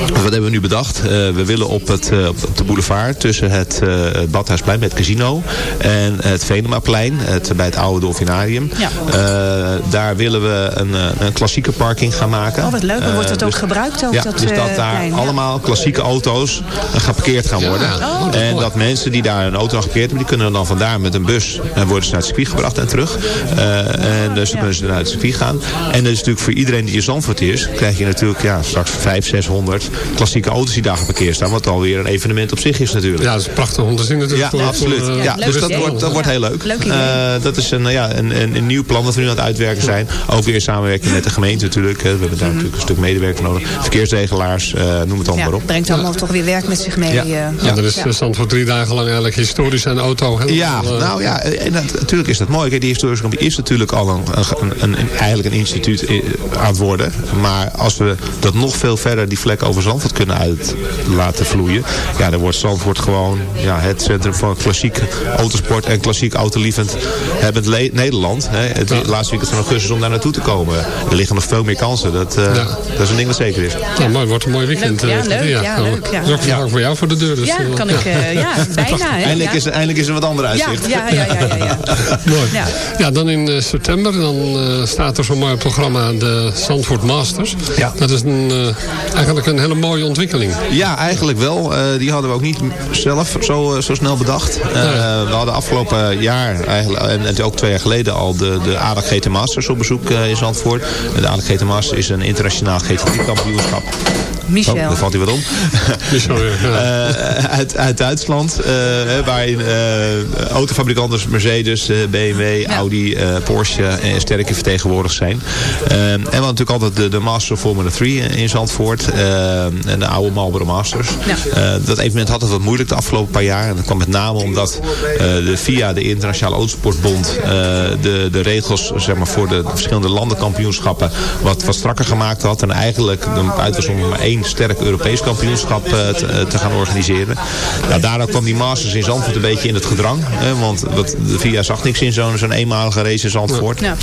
Wat hebben we nu bedacht? Eh, we willen op, het, eh, op de boulevard tussen het, eh, Badhuisplein met het casino en het Venemaplein, het, bij het oude Dolfinarium. Ja. Eh, daar willen we een, eh, een klassieke parking gaan maken. Oh, wat leuk. Dan wordt het ook dus- gebruikt, ook ja, dat dus dat daar plein. Ja. allemaal klassieke auto's geparkeerd gaan worden. Oh, dat en dat mensen die daar een auto aan geparkeerd hebben, die kunnen dan vandaar met een bus en worden ze naar het circuit gebracht en terug. Eh, en dus dan kunnen ze naar het circuit gaan. En dat is natuurlijk voor iedereen die in Zandvoort is, krijg je natuurlijk ja, straks 500, 600 klassieke auto's die daar geparkeerd staan. Wat alweer een evenement op zich is natuurlijk. Ja, dat is prachtig om te zien natuurlijk. Ja, voor- absoluut. voor, eh, ja, dus dat wordt, dat wordt heel leuk. Leuk idee. Eh, dat is een, ja, een, een, een nieuw plan dat we nu aan het uitwerken zijn. Ook weer in samenwerking met de gemeente natuurlijk. We hebben daar natuurlijk een stuk medewerking voor nodig. Verkeersregelaars, eh, noem het allemaal Ja, maar op. brengt allemaal toch weer werk met zich mee. Ja. Ja, er is Ja. ja. Zandvoort drie dagen lang eigenlijk historisch en auto. Ja, nou ja, en dat- natuurlijk is dat mooi. Kijk, die historische kampioen is natuurlijk al een, een, een, een- eigenlijk een instituut aan het worden. Maar als we dat nog veel verder, die vlek over Zandvoort kunnen uit laten vloeien. Ja, dan wordt Zandvoort gewoon ja, het centrum van klassiek autosport en klassiek autolievend hebbend Nederland. Hè. Het laatste weekend van augustus om daar naartoe te komen. Er liggen nog veel meer kansen. Dat, eh, dat is een ding dat zeker is. Nou, mooi, het wordt een mooi weekend. Leuk, ja, eh, leuk, ja, leuk, ja. Er is ook vervanging voor jou voor de deur. Dus, Ja, eh, kan ik, eh, ja, bijna. Hè? Eindelijk, ja. is, er- eindelijk is er wat ander ja, uitzicht. ja, ja, ja, ja, ja. Mooi. Ja. Ja. dan in september dan, staat er zo'n mooi programma de Zandvoort Masters. Ja. Dat is een, eh, eigenlijk een hele mooie ontwikkeling. Ja, eigenlijk wel. Eh, die hadden we ook niet zelf zo, eh, zo snel bedacht. Eh, we hadden afgelopen jaar, eigenlijk, en, en ook twee jaar geleden al, de, de ADAC GT Masters op bezoek in Zandvoort. De ADAC GT Masters is een internationaal GT3-kampioenschap. Michel. Oh, daar valt hij wat om. Michel, ja. Eh, uit, uit Duitsland, eh, hè, waarin eh, autofabrikanten Mercedes, BMW, Audi, eh, Porsche en sterke vertegenwoordigd zijn. En we hadden natuurlijk altijd de, de Masters of Formula 3 in Zandvoort. en de oude Marlboro Masters. Eh, dat evenement had het wat moeilijk de afgelopen paar jaar. En dat kwam met name omdat eh, de FIA, de Internationale Autosportbond, eh, de, de regels zeg maar, voor de verschillende landenkampioenschappen wat, wat strakker gemaakt had. En eigenlijk uit was om maar één sterk Europees kampioenschap te, te gaan organiseren. Nou, daardoor kwam die Masters in Zandvoort een beetje in het gedrang. Hè, want wat, de VIA zag niks in zo'n zo'n eenmalige race in Zandvoort. Ja.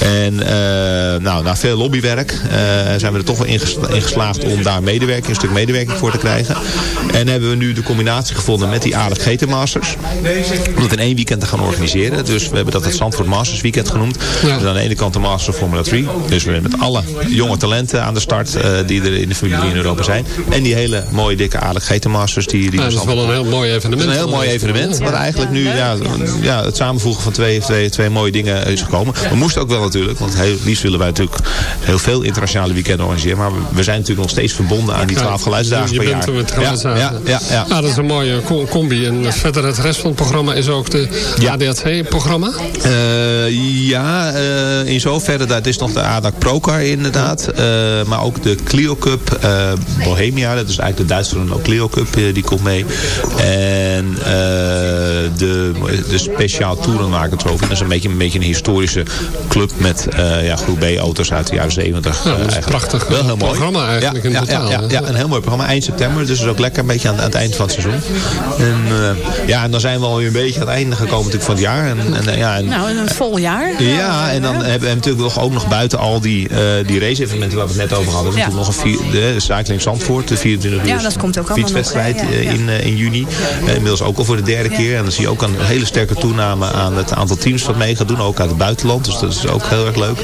En nou, na veel lobbywerk zijn we er toch wel in geslaagd om daar medewerking, een stuk medewerking voor te krijgen. En hebben we nu de combinatie gevonden met die Aardig Masters. Om dat in één weekend te gaan organiseren. Dus we hebben dat het Zandvoort Masters Weekend genoemd. Dus aan de ene kant de Masters of Formula 3. Dus we met alle jonge talenten aan de start eh, die er in de Formule 3 in Europa zijn. En die hele mooie dikke Aardig Masters die, die Ja, dat is wel een heel mooi evenement. een heel mooi evenement. Wat eigenlijk nu ja, ja, het samenvoegen van twee, twee, twee mooie dingen is gekomen. We moesten ook wel natuurlijk. Want heel liefst willen wij natuurlijk heel veel internationale weekenden organiseren. Maar we, zijn natuurlijk nog steeds verbonden aan die 12 geluidsdagen per bent ja, ja, ja, ja. Ah, dat is een mooie co- combi. En verder het rest van het programma is ook de ADAC-programma. Eh, ja, eh, in zoverre, dat is nog de ADAC Procar inderdaad. Eh, maar ook de Clio Cup eh, Bohemia, dat is eigenlijk de Duitse ook Clio Cup, eh, die komt mee. En eh, de, de Speciaal Tourenmaker Trophy, dat is een beetje, een beetje een historische club met eh, ja, groep B-auto's uit de jaren 70. Ja, dat is eh, prachtig Wel heel mooi. programma eigenlijk ja, in ja, totaal, Ja, ja, een heel mooi programma. Eind september, dus dat is ook lekker een beetje aan, aan het eind van het seizoen. En, eh, ja, en dan zijn we alweer een beetje aan het einde gekomen natuurlijk van het jaar. En, en, eh, ja, en, Nou, een vol jaar. ja, en dan hebben we natuurlijk ook nog buiten al die, eh die race-evenementen waar we het net over hadden. Ja. Nog een vier, de Cycling Zandvoort, de 24 uur Ja, dat komt ook nog, fietswedstrijd in, in juni. Inmiddels ook al voor de derde keer. En dan zie je ook een hele sterke toename aan het aantal teams wat mee gaat doen. Ook uit het buitenland. Dus dat is ook heel erg leuk.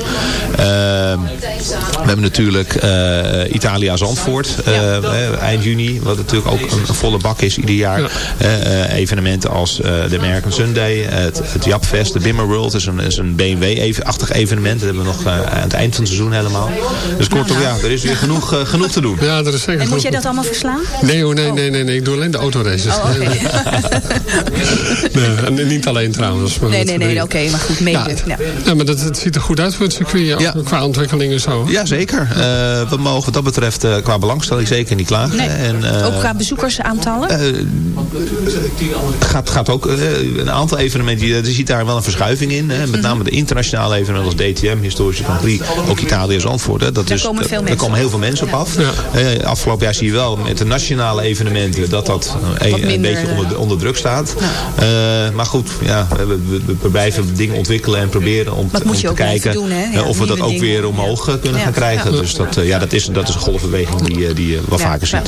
Ehm, we hebben natuurlijk Italia Zandvoort. eind juni. Wat natuurlijk ook een, een volle bak is ieder jaar. Eh, eh, evenementen als eh, de American Sunday. Het, het Japfest. De Bimmer World is een, is een BMW-achtig evenement. Dat hebben we nog eh, aan het eind van het seizoen helemaal. Dus kortom, ja, er is weer genoeg, genoeg te doen. Ja, er is zeker En moet genoeg- jij dat allemaal verslaan? Nee, hoor, nee, nee, nee, nee, ik doe alleen de autoraces. Oh. Nee, en niet alleen trouwens. maar Nee, nee, nee, oké, maar goed, mede. Ja. Ja, maar dat, het ziet er goed uit voor het circuit, ook qua ontwikkeling en zo. Ja, zeker. Eh, we mogen wat dat betreft eh, qua belangstelling zeker niet klagen. Nee, En, eh, ook qua bezoekersaantallen? eh, gaat, gaat ook eh, een aantal evenementen. Je, je ziet daar wel een verschuiving in. Hè. Mhm. Met name de internationale evenementen als DTM, Historische Grand Prix, ook Italië Zandvoort. Hè. Dat Daar is, komen veel daar komen heel veel mensen op af. Afgelopen jaar zie je wel met de nationale evenementen dat dat een, beetje onder, onder druk staat. Eh, maar goed, ja, we, we, we- we blijven dingen ontwikkelen en proberen om, te- om kijken doen, hè. Ja, of we dat ook dingen. weer omhoog kunnen Ja. gaan krijgen. Ja. Dus dat, ja, dat, is, dat is een golfbeweging die, die je wel vaker ziet.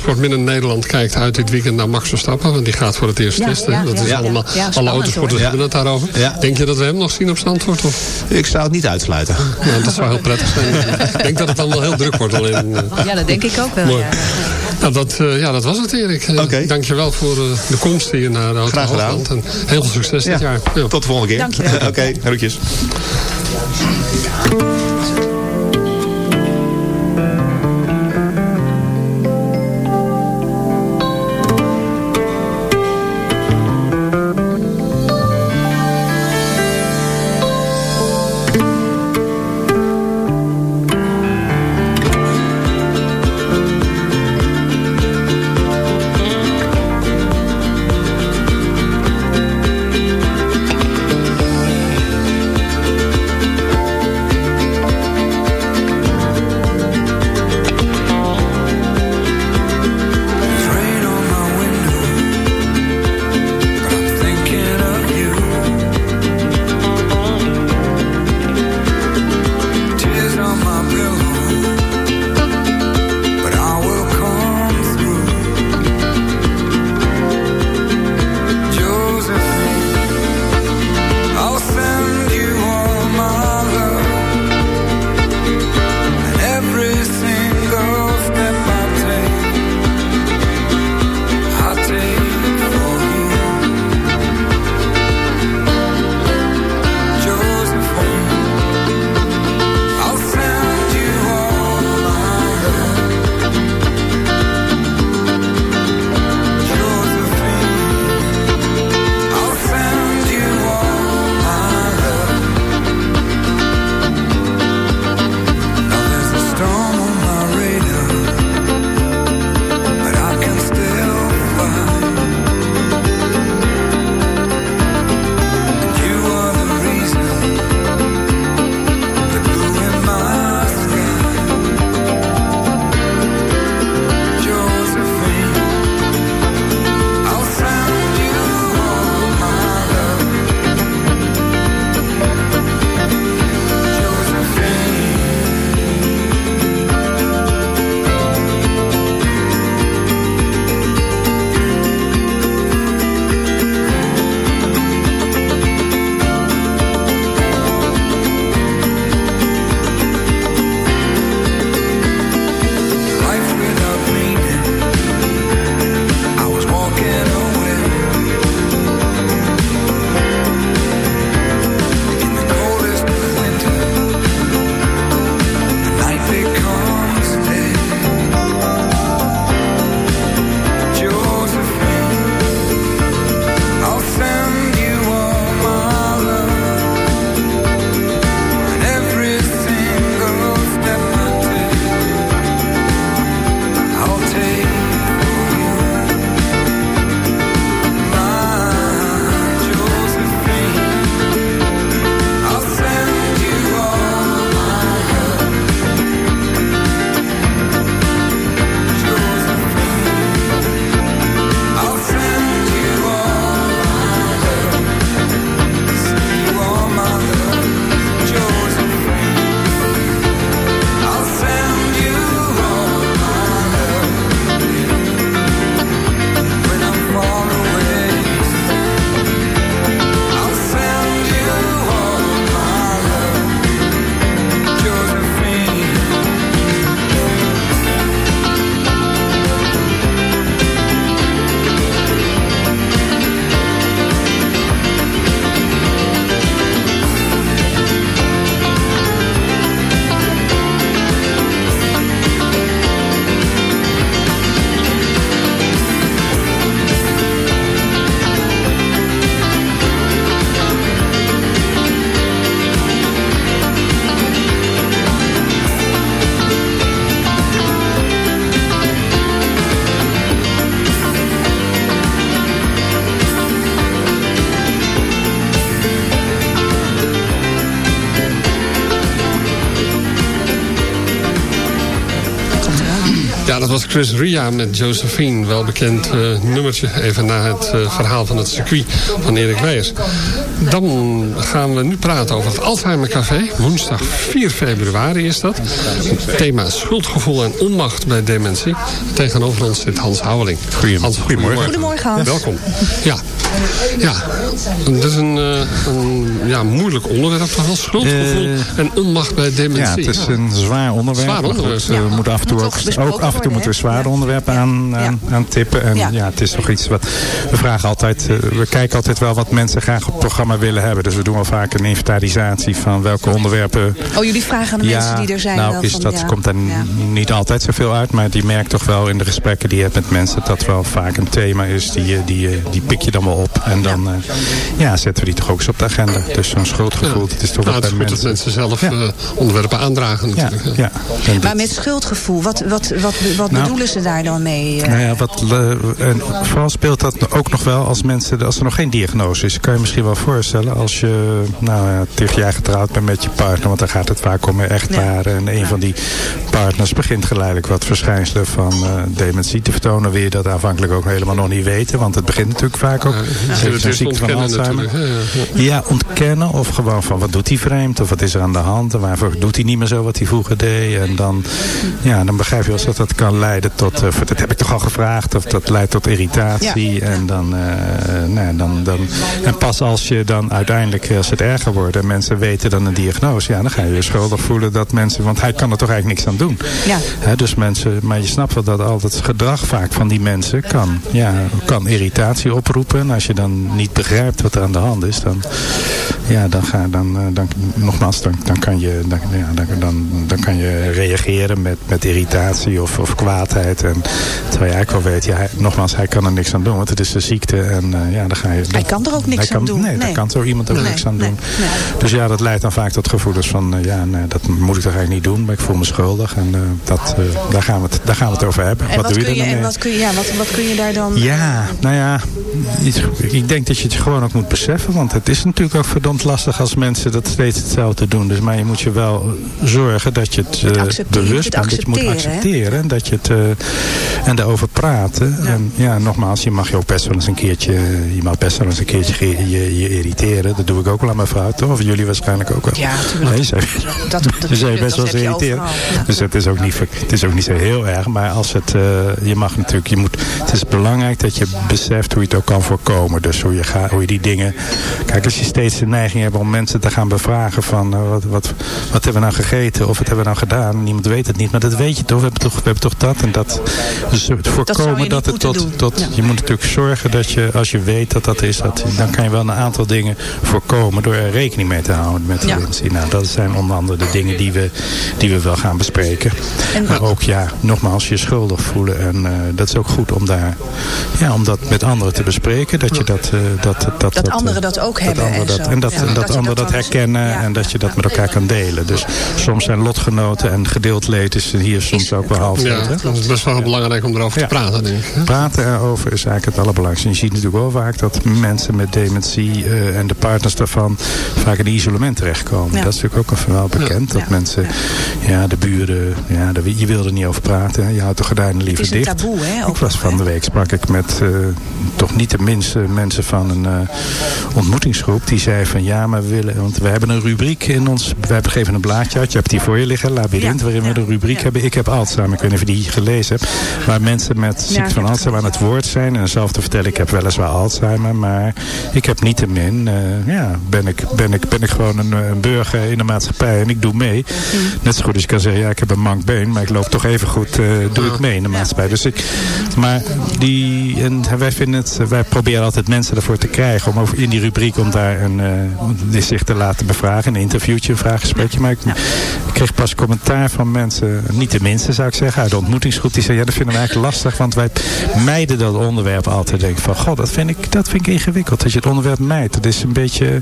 Ja, Autosport Midden Nederland kijkt uit dit weekend naar Max Verstappen. Want die gaat voor het eerst Ja, testen. ja, dat ja. is Ja. allemaal, Ja, alle autosporters hebben het daarover. Denk je dat we hem nog zien op Zandvoort? Of? Ik zou het niet uitsluiten. Nou, dat zou heel prettig zijn. ik denk dat het dan wel heel druk wordt. Alleen, eh, Ja, dat denk ik ook wel. Ja. Nou, dat, eh, ja, dat was het Erik. Uh, Dank je wel voor eh, de komst hier naar de Hotel Graag gedaan. Hoogland. En heel veel succes dit Ja, jaar. Ja. Tot de volgende keer. Oké, groetjes. Dat was Chris Ria met Josephine. Wel bekend eh, nummertje. Even na het eh, verhaal van het circuit van Erik Weijers. Dan gaan we nu praten over het Alzheimer Café. Woensdag 4 februari is dat. Het thema schuldgevoel en onmacht bij dementie. Tegenover ons zit Hans Houweling. Hans, goedemorgen. Goedemorgen, Hans. Welkom. Ja, ja. dat is een, eh, een ja, moeilijk onderwerp van schuldgevoel en onmacht bij dementie. Ja, het is een zwaar onderwerp. Zwaar onderwerp, we ja. moeten af en toe Moet ook, ook af en toe worden, moeten we hè? zware onderwerpen aan, aan, aan tippen. En Ja. ja. het is toch iets wat we vragen altijd. eh, we kijken altijd wel wat mensen graag op het programma willen hebben. Dus we doen wel vaak een inventarisatie van welke onderwerpen. Oh, jullie vragen aan de mensen die er zijn nou, wel is, van, dat ja. komt er Ja. niet altijd zoveel uit. Maar die merkt toch wel in de gesprekken die je hebt met mensen. Dat wel vaak een thema is. Die, die, die pik je dan wel op. En dan eh, ja, zetten we die toch ook eens op de agenda. Dus zo'n schuldgevoel. Het is toch Nou, is bij goed dat mensen. zelf eh, onderwerpen aandragen Ja, natuurlijk. ja. Maar dat- met schuldgevoel, wat, wat, wat, wat Nou, bedoelen ze daar dan mee? eh? Nou ja, wat, eh, en vooral speelt dat ook nog wel als mensen, als er nog geen diagnose is. Kan je misschien wel voorstellen als je nou, ja, tegen jaar getrouwd bent met je partner. Want dan gaat het vaak om een echtpaar. En een van die partners begint geleidelijk wat verschijnselen van eh, dementie te vertonen. Wil je dat aanvankelijk ook helemaal nog niet weten. Want het begint natuurlijk vaak ook. Ja, ziekte van Alzheimer. ja, ja. Ja, ontkennen of gewoon van wat doet hij vreemd of wat is er aan de hand en waarvoor doet hij niet meer zo wat hij vroeger deed. En dan, ja, dan begrijp je wel eens dat dat kan leiden tot, eh, dat heb ik toch al gevraagd, of dat leidt tot irritatie. En, dan, eh, nou, dan, dan, en pas als je dan uiteindelijk, eh, als het erger wordt en mensen weten dan een diagnose, ja, dan ga je je schuldig voelen dat mensen, want hij kan er toch eigenlijk niks aan doen. Ja. Dus mensen, maar je snapt wel dat al het gedrag vaak van die mensen kan, ja, kan irritatie oproepen. En als je dan niet begrijpt wat er aan de hand is, dan, ja, dan, ga, dan, dan nogmaals, dan, dan, kan je, dan, ja, dan, dan, dan kan je reageren met, met irritatie of, of kwaadheid. En, terwijl je eigenlijk wel weet, ja, hij, nogmaals, hij kan er niks aan doen, want het is een ziekte. En eh, ja, dan ga je, Hij kan er ook niks kan, aan doen. Nee, daar kan zo iemand ook Nee, niks aan nee, doen. Dus ja, dat leidt dan vaak tot gevoelens van, eh, ja, nee, dat moet ik toch eigenlijk niet doen, maar ik voel me schuldig. En eh, dat, daar, gaan we het, daar gaan we het over hebben. En wat, doe je kun je, dan en wat kun je, ja, wat, wat kun je daar dan... Ja, nou ja, ik denk dat je het gewoon ook moet beseffen. Want het is natuurlijk ook verdomd lastig als mensen dat steeds hetzelfde doen. Dus, maar je moet je wel zorgen dat je het, bewust bent. Dat je moet accepteren, hè? accepteren. En dat je het eh, en daarover praten. En ja, nogmaals, je mag je ook best wel eens een keertje, je mag best wel eens een keertje je, je irriteren. Dat doe ik ook wel aan mijn vrouw, toch? Of jullie waarschijnlijk ook wel. Ja, tuurlijk. Nee, ze- Dat, dat, dus best wel eens irriteren. ja. Dus het is, ook niet, het is ook niet zo heel erg. Maar als het, eh, je mag natuurlijk, je moet, het is belangrijk dat je beseft hoe je het ook kan voorkomen. Dus hoe je, gaat, hoe je die dingen... Kijk, als je steeds de neiging hebt om mensen te gaan bevragen van... eh, wat, wat, wat hebben we nou gegeten of wat hebben we nou gedaan? Niemand weet het niet, maar dat weet je toch. We hebben toch, we hebben toch dat en dat. Dus voorkomen dat, het tot... doen. tot Ja. Je moet natuurlijk zorgen dat je, als je weet dat dat is... Dat, dan kan je wel een aantal dingen voorkomen door er rekening mee te houden met de Ja. Nou, dat zijn onder andere de dingen die we, die we wel gaan bespreken. En- maar ook, ja, nogmaals, je schuldig voelen. En eh, dat is ook goed om daar, ja, om dat met anderen te bespreken. Dat je dat... eh, dat, dat, Dat eh, anderen dat ook hebben anderen en dat, en dat, Ja, dat, anderen dat herkennen ja. en dat je dat met elkaar kan delen. Dus soms zijn lotgenoten en gedeeld leed is hier soms ook wel half Ja, hè? dat is best wel belangrijk om erover Ja. te praten, denk ik. Praten erover is eigenlijk het allerbelangrijkste. Je ziet natuurlijk wel vaak dat mensen met dementie eh, en de partners daarvan vaak in isolement terechtkomen. Ja. Dat is natuurlijk ook een verhaal bekend. Dat Ja. mensen, ja, de buren, ja, de, je wil er niet over praten. hè. Je houdt de gordijnen liever is een dicht. taboe, hè, Ik ook was nog, van hè? de week sprak ik met eh, toch niet de minste mensen van een eh, ontmoetingsgroep. Die zei van ja, maar we willen, want we hebben een rubriek in ons, we hebben gegeven een blaadje uit. Je hebt die voor je liggen, Labyrinth, Ja, waarin ja, we een rubriek ja. hebben. Ik heb Alzheimer, ik weet niet die gelezen hebt. Waar mensen met ik ziekte heb van Alzheimer aan het woord zijn. En zelf te vertellen, ik heb weliswaar Alzheimer, maar ik heb niettemin, eh ja, ben ik, ben, ik, ben ik gewoon een, eh, een burger in de maatschappij en ik doe mee. Net zo goed als je kan zeggen, ja, ik heb een mank been, maar ik loop toch even goed, eh, doe ik mee in de maatschappij. Dus ik, maar die, en wij vinden het, wij proberen altijd mensen ervoor te krijgen om over in die rubriek om daar een, eh, zich te laten bevragen, een interviewtje, een vraaggesprekje. Maar ik, ik kreeg pas commentaar van mensen, niet de minste zou ik zeggen, uit de ontmoetingsgroep, die zeiden, ja, dat vinden we eigenlijk lastig, want wij mijden dat onderwerp altijd. Denk ik van, god, dat vind ik, dat vind ik ingewikkeld, dat je het onderwerp mijdt. Dat is een beetje,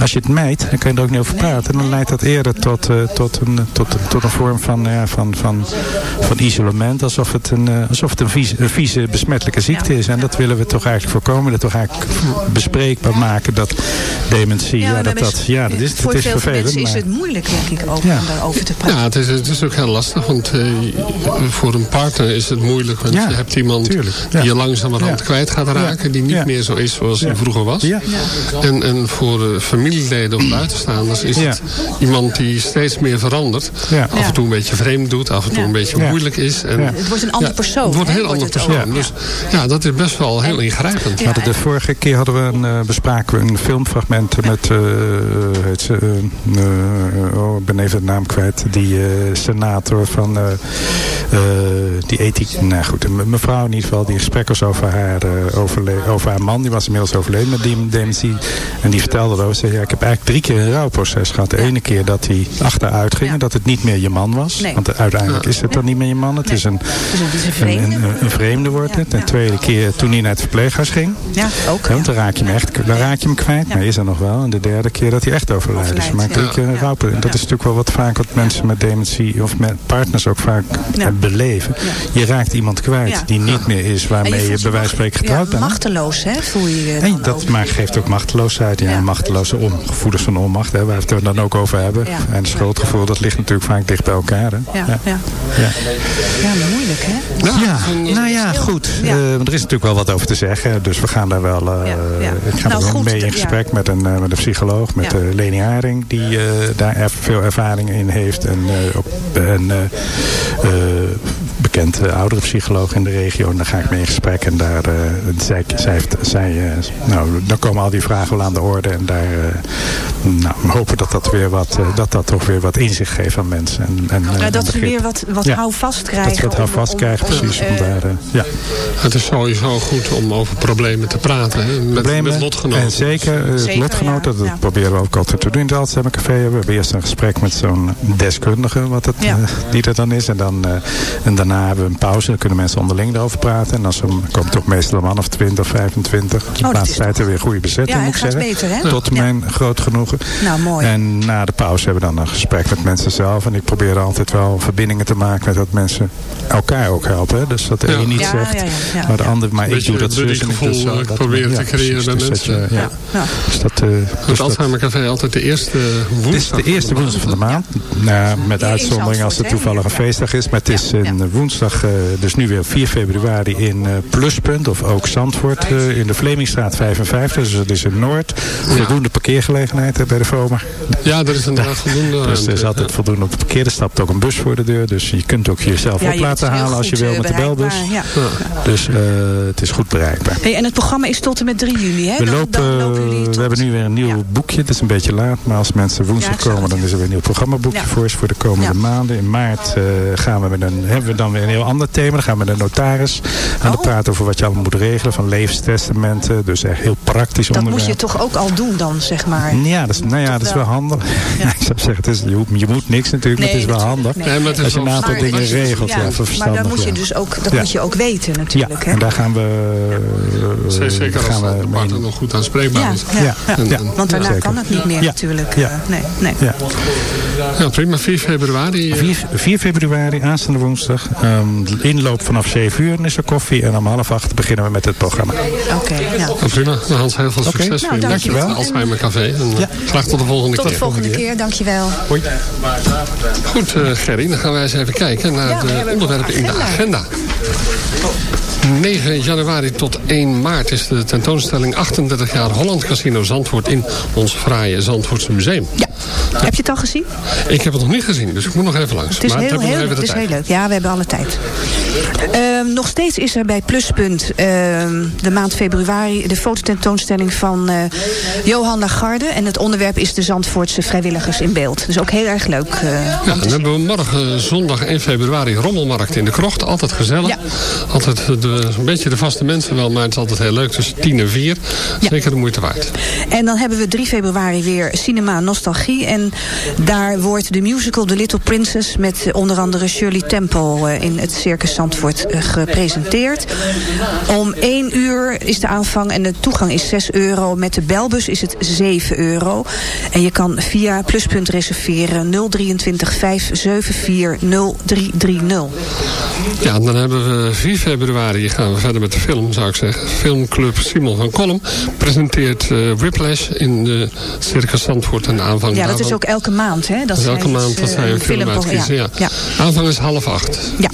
als je het mijdt, dan kan je er ook niet over praten. Dan leidt dat eerder tot, eh, tot, een, tot, een- tot een vorm van, ja, van, van, van isolement, alsof het een, eh, alsof het een, vieze, een vieze besmettelijke ziekte is. En dat willen we toch eigenlijk voorkomen, dat toch eigenlijk bespreekbaar maken dat dementie, ja, dat, dat, mensen- ja, dat is, voor het is veel vervelend. mensen is maar- het moeilijk, denk ik, ook Ja. om daarover te praten. Ja, het is, het is ook heel lastig, want eh, voor een partner is het moeilijk. Want Ja, je hebt iemand tuurlijk, ja. die je langzamerhand Ja. kwijt gaat raken. Die niet Ja. meer zo is zoals hij vroeger was. Ja. En, en voor eh, familieleden of buitenstaanders is Ja. het iemand die steeds meer verandert. Ja. Af en toe een beetje vreemd doet. Af en toe Ja. een beetje Ja. moeilijk is. En, Ja. Het wordt een ander Ja, persoon. Het wordt een heel ander persoon. Dus ja, dat is best wel heel ingrijpend. De vorige keer hadden we een, eh, bespraken we een filmfragment met eh, heet ze, oh, ik ben even de naam kwijt. Die senator van die ethiek. Nou goed, een mevrouw in ieder geval die gesprek was over haar, eh, over haar man. Die was inmiddels overleden met dem- dementie. En die vertelde erover. Zei, ja, ik heb eigenlijk drie keer een rouwproces gehad. De ene keer dat hij achteruit ging. Dat het niet meer je man was. Nee. Want uiteindelijk is het dan niet meer je man. Het is een, Dus is een een, vreemde. een, een vreemde wordt het. En de tweede keer toen hij naar het verpleeghuis ging. Ja, ook. Want dan raak je hem echt dan raak je hem kwijt. Maar is er nog wel. En de derde keer dat hij echt overlijdt. Dus je maakt drie keer een rouwproces. En dat is natuurlijk wel wat vaak wat mensen met dementie of met partners ook vaak eh, beleven. Je raakt iemand kwijt Ja. die niet meer is En waarmee je, voelt bij wijze van spreken getrouwd ja, bent. hè? machteloos, hè, voel je je Nee, dat ook. maar geeft ook machteloosheid. Ja, Ja. machteloze om, gevoelens van onmacht. Hè, waar we het er dan ook over hebben. Ja. En schuldgevoel, dat ligt natuurlijk vaak dicht bij elkaar. Hè? Ja, ja. Ja. ja. Ja. maar moeilijk, hè? Ja, nou ja, goed. Ja. Eh, er is natuurlijk wel wat over te zeggen. Dus we gaan daar wel eh, Ja, ja. ik ga Nou, er goed, mee in ja. gesprek met, een, eh, met een psycholoog. Met Ja. eh, Leni Haring. Die eh, daar er- veel ervaring in heeft. En eh, ook een Yeah. Bekend eh, oudere psycholoog in de regio. En daar ga ik mee in gesprek. En daar, eh, zij, zij heeft, zij, eh, nou, dan komen al die vragen wel aan de orde. En daar eh, nou, we hopen dat dat, weer wat, dat dat toch weer wat inzicht geeft aan mensen. En, en, eh, dat ze weer wat, wat Ja. houvast krijgen. Dat ze wat houvast krijgen, om, precies. Om daar, ja. Het is sowieso goed om over problemen te praten. Hè? Met, problemen. met lotgenoten. En zeker, Zeker, lotgenoten, ja. dat Ja. proberen we ook altijd te doen in het Alzheimer Café. We hebben eerst een gesprek met zo'n deskundige, wat het, Ja. die er dan is. En, dan, eh, en daarna hebben we een pauze, dan kunnen mensen onderling erover praten. En dan komt toch meestal een man of 20 of 25. De Oh, laatste tijd hebben we weer goede bezetting, Ja, moet ik het gaat zeggen. beter, hè? Tot Ja. mijn groot genoegen. Nou, mooi. En na de pauze hebben we dan een gesprek met mensen zelf. En ik probeer altijd wel verbindingen te maken met dat mensen elkaar ook helpen. Hè. Dus dat de Ja. een niet Ja, zegt, ja, ja, ja. maar de ander, maar ik Beetje doe dat zus en ik doe zo. Dat- ja, te creëren precies. bij Dus dat mensen. ja. Dus dat, Het dat- Alzheimer Café altijd de eerste woensdag. het is de eerste woensdag van de maand. Nou, met in uitzondering als het toevallig een feestdag is. Maar het is ja. Woensdag, eh, dus nu weer 4 februari in eh, Pluspunt. Of ook Zandvoort eh, in de Vlemingstraat 55. Dus het is in Noord. Voldoende parkeergelegenheid bij de FOMA. Ja, er is inderdaad voldoende. Dus er is altijd voldoende op de parkeer. Er stapt ook een bus voor de deur. Dus je kunt ook jezelf Ja, op je laten halen als je wil met de belbus. Ja. Dus eh, het is goed bereikbaar. Hey, en het programma is tot en met 3 juni, hè? We, Dan- lopen, dan lopen jullie tot- we hebben nu weer een nieuw Ja. boekje. Het is een beetje laat, maar als mensen woensdag komen, dan is er weer een nieuw programmaboekje Ja. voor ons voor de komende Ja. maanden. In maart eh, gaan we met een, hebben we dan weer een heel ander thema. Dan gaan we met een notaris aan de Oh. praten over wat je allemaal moet regelen. Van levenstestamenten. Dus echt heel praktisch Dat moet onderwerp. je toch ook al doen dan, zeg maar. Ja, dat is, nou ja, dat is wel handig. Ja. ik zou zeggen, het is, je, je moet niks natuurlijk, maar Nee, het is wel handig. nee. Nee, maar het is Als je een aantal Maar- dingen als je- regelt, ja, maar dat moet je ja. dus ook, dat Ja. moet je ook weten Ja, natuurlijk. hè? en daar gaan we, eh, Zeker als gaan de we partner mee. nog goed aanspreekbaar Ja, is. ja, Ja, ja. ja. Want daarna kan het niet meer Ja. natuurlijk. Ja. eh, Nee, nee. Ja. Ja, prima. 4 februari. eh, 4, 4 februari, aanstaande woensdag. Ehm, de inloop vanaf 7 uur is er koffie. En om half acht beginnen we met het programma. Oké, ja. Ja, prima. Hans, heel veel succes Nou, voor je dankjewel. met het Alzheimer Café. En, eh, Ja. Graag tot de volgende Tot de keer. volgende keer, dankjewel. Goed, eh, Gerry, dan gaan wij eens even kijken naar Ja, de onderwerpen in de agenda. Agenda. 9 januari tot 1 maart is de tentoonstelling 38 jaar Holland Casino Zandvoort in ons fraaie Zandvoortse museum. Ja. Heb je het al gezien? Ik heb het nog niet gezien, dus ik moet nog even langs. Het is, maar heel, nog het is heel leuk. Ja, we hebben alle tijd. Ehm, nog steeds is er bij Pluspunt ehm, de maand februari de fototentoonstelling van eh Johan Lagarde. En het onderwerp is de Zandvoortse vrijwilligers in beeld. Dus ook heel erg leuk. eh, Ja, dan hebben we morgen zondag 1 februari rommelmarkt in de krocht. Altijd gezellig. Ja. Altijd de, een beetje de vaste mensen wel, maar het is altijd heel leuk. Tussen 10 en 4. Ja. Zeker de moeite waard. En dan hebben we 3 februari weer Cinema Nostalgie. En daar wordt de musical The Little Princess... met onder andere Shirley Temple eh, in het Circus Zandvoort eh, gepresenteerd. Om 1 uur is de aanvang en de toegang is 6 euro. Met de belbus is het 7 euro. En je kan via Pluspunt reserveren 023 574 0330. Ja, en dan hebben we 4 februari gaan we verder met de film, zou ik zeggen. Filmclub Simon van Kolm presenteert eh, Whiplash in de Circus Zandvoort. En de aanvang Ja, dat is ook elke maand, hè? Dat is elke zij maand dat dus, zij eh, een film uitkiezen. Ja. ja. Aanvang is half acht. Ja,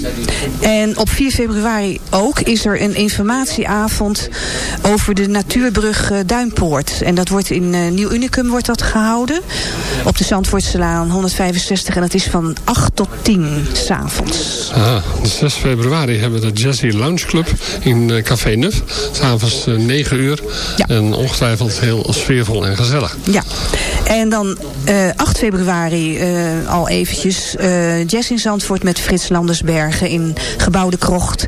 en op 4 februari ook is er een informatieavond over de natuurbrug eh, Duinpoort. En dat wordt in eh, Nieuw Unicum wordt dat gehouden. Op de Zandvoortselaan 165 en dat is van 8 tot 10 s'avonds. Ah, de 6 februari hebben we de Jazzy Lounge Club in eh, Café Nuf. S'avonds eh, 9 uur. En ongetwijfeld heel sfeervol en gezellig. Ja, en dan eh 8 februari eh, al eventjes Jazz in Zandvoort met Frits Landersbergen in Gebouw de Krocht.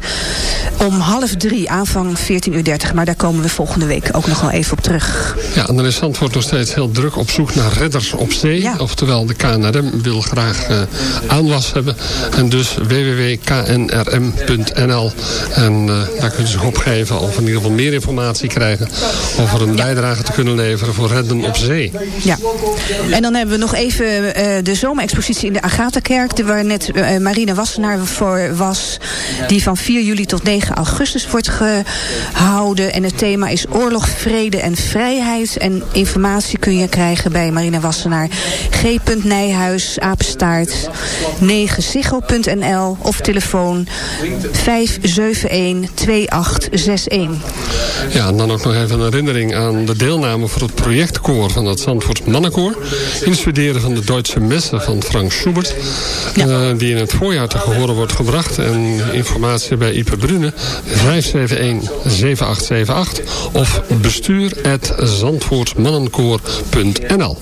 Om half drie, aanvang 14.30 uur. Maar daar komen we volgende week ook nog wel even op terug. Ja, en dan is Zandvoort nog steeds heel druk op zoek naar redders op zee. Oftewel, de KNRM wil graag aanwas hebben. En dus www.knrm.nl. En daar kunnen ze zich opgeven of in ieder geval meer informatie krijgen... over een bijdrage te kunnen leveren voor redden op zee. Ja, en dan hebben we nog even eh, de zomerexpositie in de Agatha-kerk... waar net eh, Marina Wassenaar voor was... die van 4 juli tot 9 augustus wordt gehouden. En het thema is oorlog, vrede en vrijheid. En informatie kun je krijgen bij Marina Wassenaar. G. Nijhuis, apenstaart, 9siggo.nl of telefoon 571-2861. Ja, en dan ook nog even een herinnering aan de deelname voor het projectkoor van het Zandvoort Mannenkoor. Instuderen van de Duitse Messe van Frank Schubert. eh, die in het voorjaar te gehoren wordt gebracht. En informatie bij Ipe Brune 571-7878 of bestuur.zandvoortmannenkoor.nl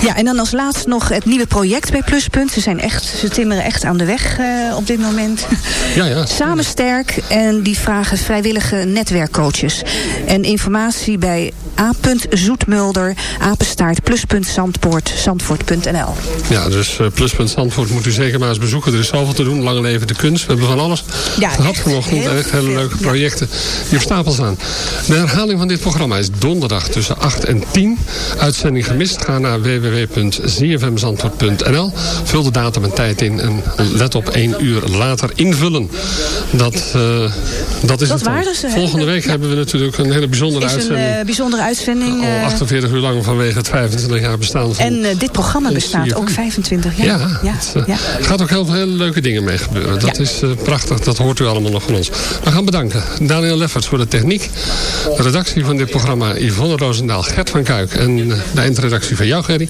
Ja, en dan als laatst nog het nieuwe project bij Pluspunt. Ze, zijn echt, ze timmeren echt aan de weg eh, op dit moment. Ja, ja. Samen sterk en die vragen vrijwillige netwerkcoaches. En informatie bij a.zoetmulder, apenstaart, zandvoort.nl. Ja, dus eh, Pluspunt Zandvoort moet u zeker maar eens bezoeken. Er is zoveel te doen. Lang leven de kunst. We hebben van alles Ja, gehad echt vanochtend. En echt hele leuke projecten die op stapel staan. De herhaling van dit programma is donderdag tussen 8 en 10. Uitzending gemist. Ga naar www.zfmzandvoort.nl Vul de datum en tijd in. En let op één uur later invullen. Dat, eh, dat is Dat het? Volgende week hebben we natuurlijk een hele bijzondere is een uitzending. eh, bijzondere uitzending. Al eh, 48 uur lang vanwege het 25 jaar bestaan van en eh, dit programma bestaat ook 25 jaar. ja, het eh, gaat ook heel veel hele leuke dingen mee gebeuren. Dat is eh, prachtig, dat hoort u allemaal nog van ons. We gaan bedanken Daniel Lefferts voor de techniek. De redactie van dit programma Yvonne Roosendaal, Gert van Kuik en eh, de eindredactie van jou Gerry.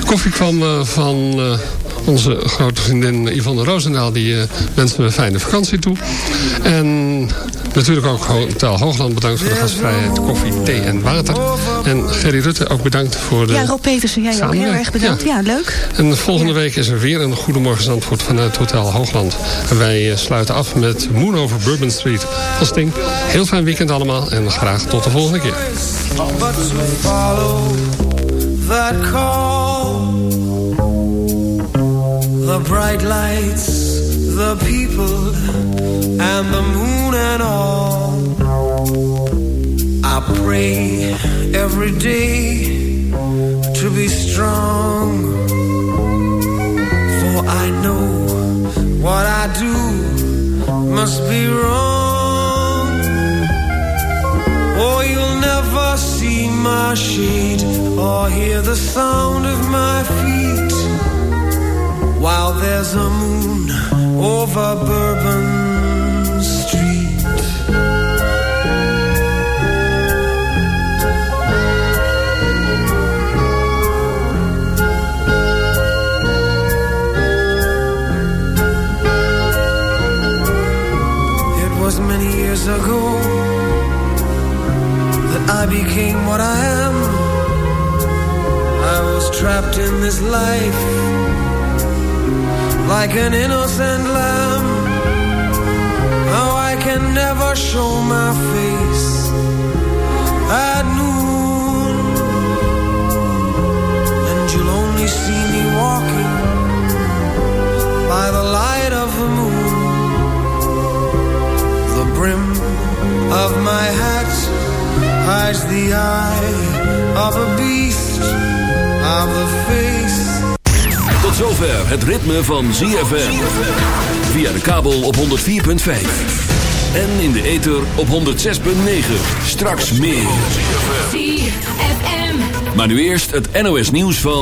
De koffie kwam eh, van eh, onze grote vriendin Yvonne Roosendaal. Die eh wenst me een fijne vakantie toe. En natuurlijk ook Hotel Hoogland bedankt voor de gastvrijheid, koffie, thee en water. En Gerry Rutte ook bedankt voor de ja, Rob Petersen, jij ook heel erg bedankt. Ja, leuk. En volgende week is er weer een Goedemorgen Zandvoort vanuit Hotel Hoogland. En wij sluiten af met Moon over Bourbon Street van Sting. Heel fijn weekend allemaal en graag tot de volgende keer. That call. The bright lights, the people, and the moon and all. I pray every day to be strong. For I know what I do must be wrong. Never see my shade or hear the sound of my feet while there's a moon over Bourbon Street. It was many years ago I became what I am. I was trapped in this life like an innocent lamb. How I can never show my face at noon, and you'll only see me walking by the light of the moon. The brim of my hat hides the eye of a beast of the face. Tot zover het ritme van ZFM. Via de kabel op 104.5. En in de ether op 106.9. Straks meer. Maar nu eerst het NOS nieuws van...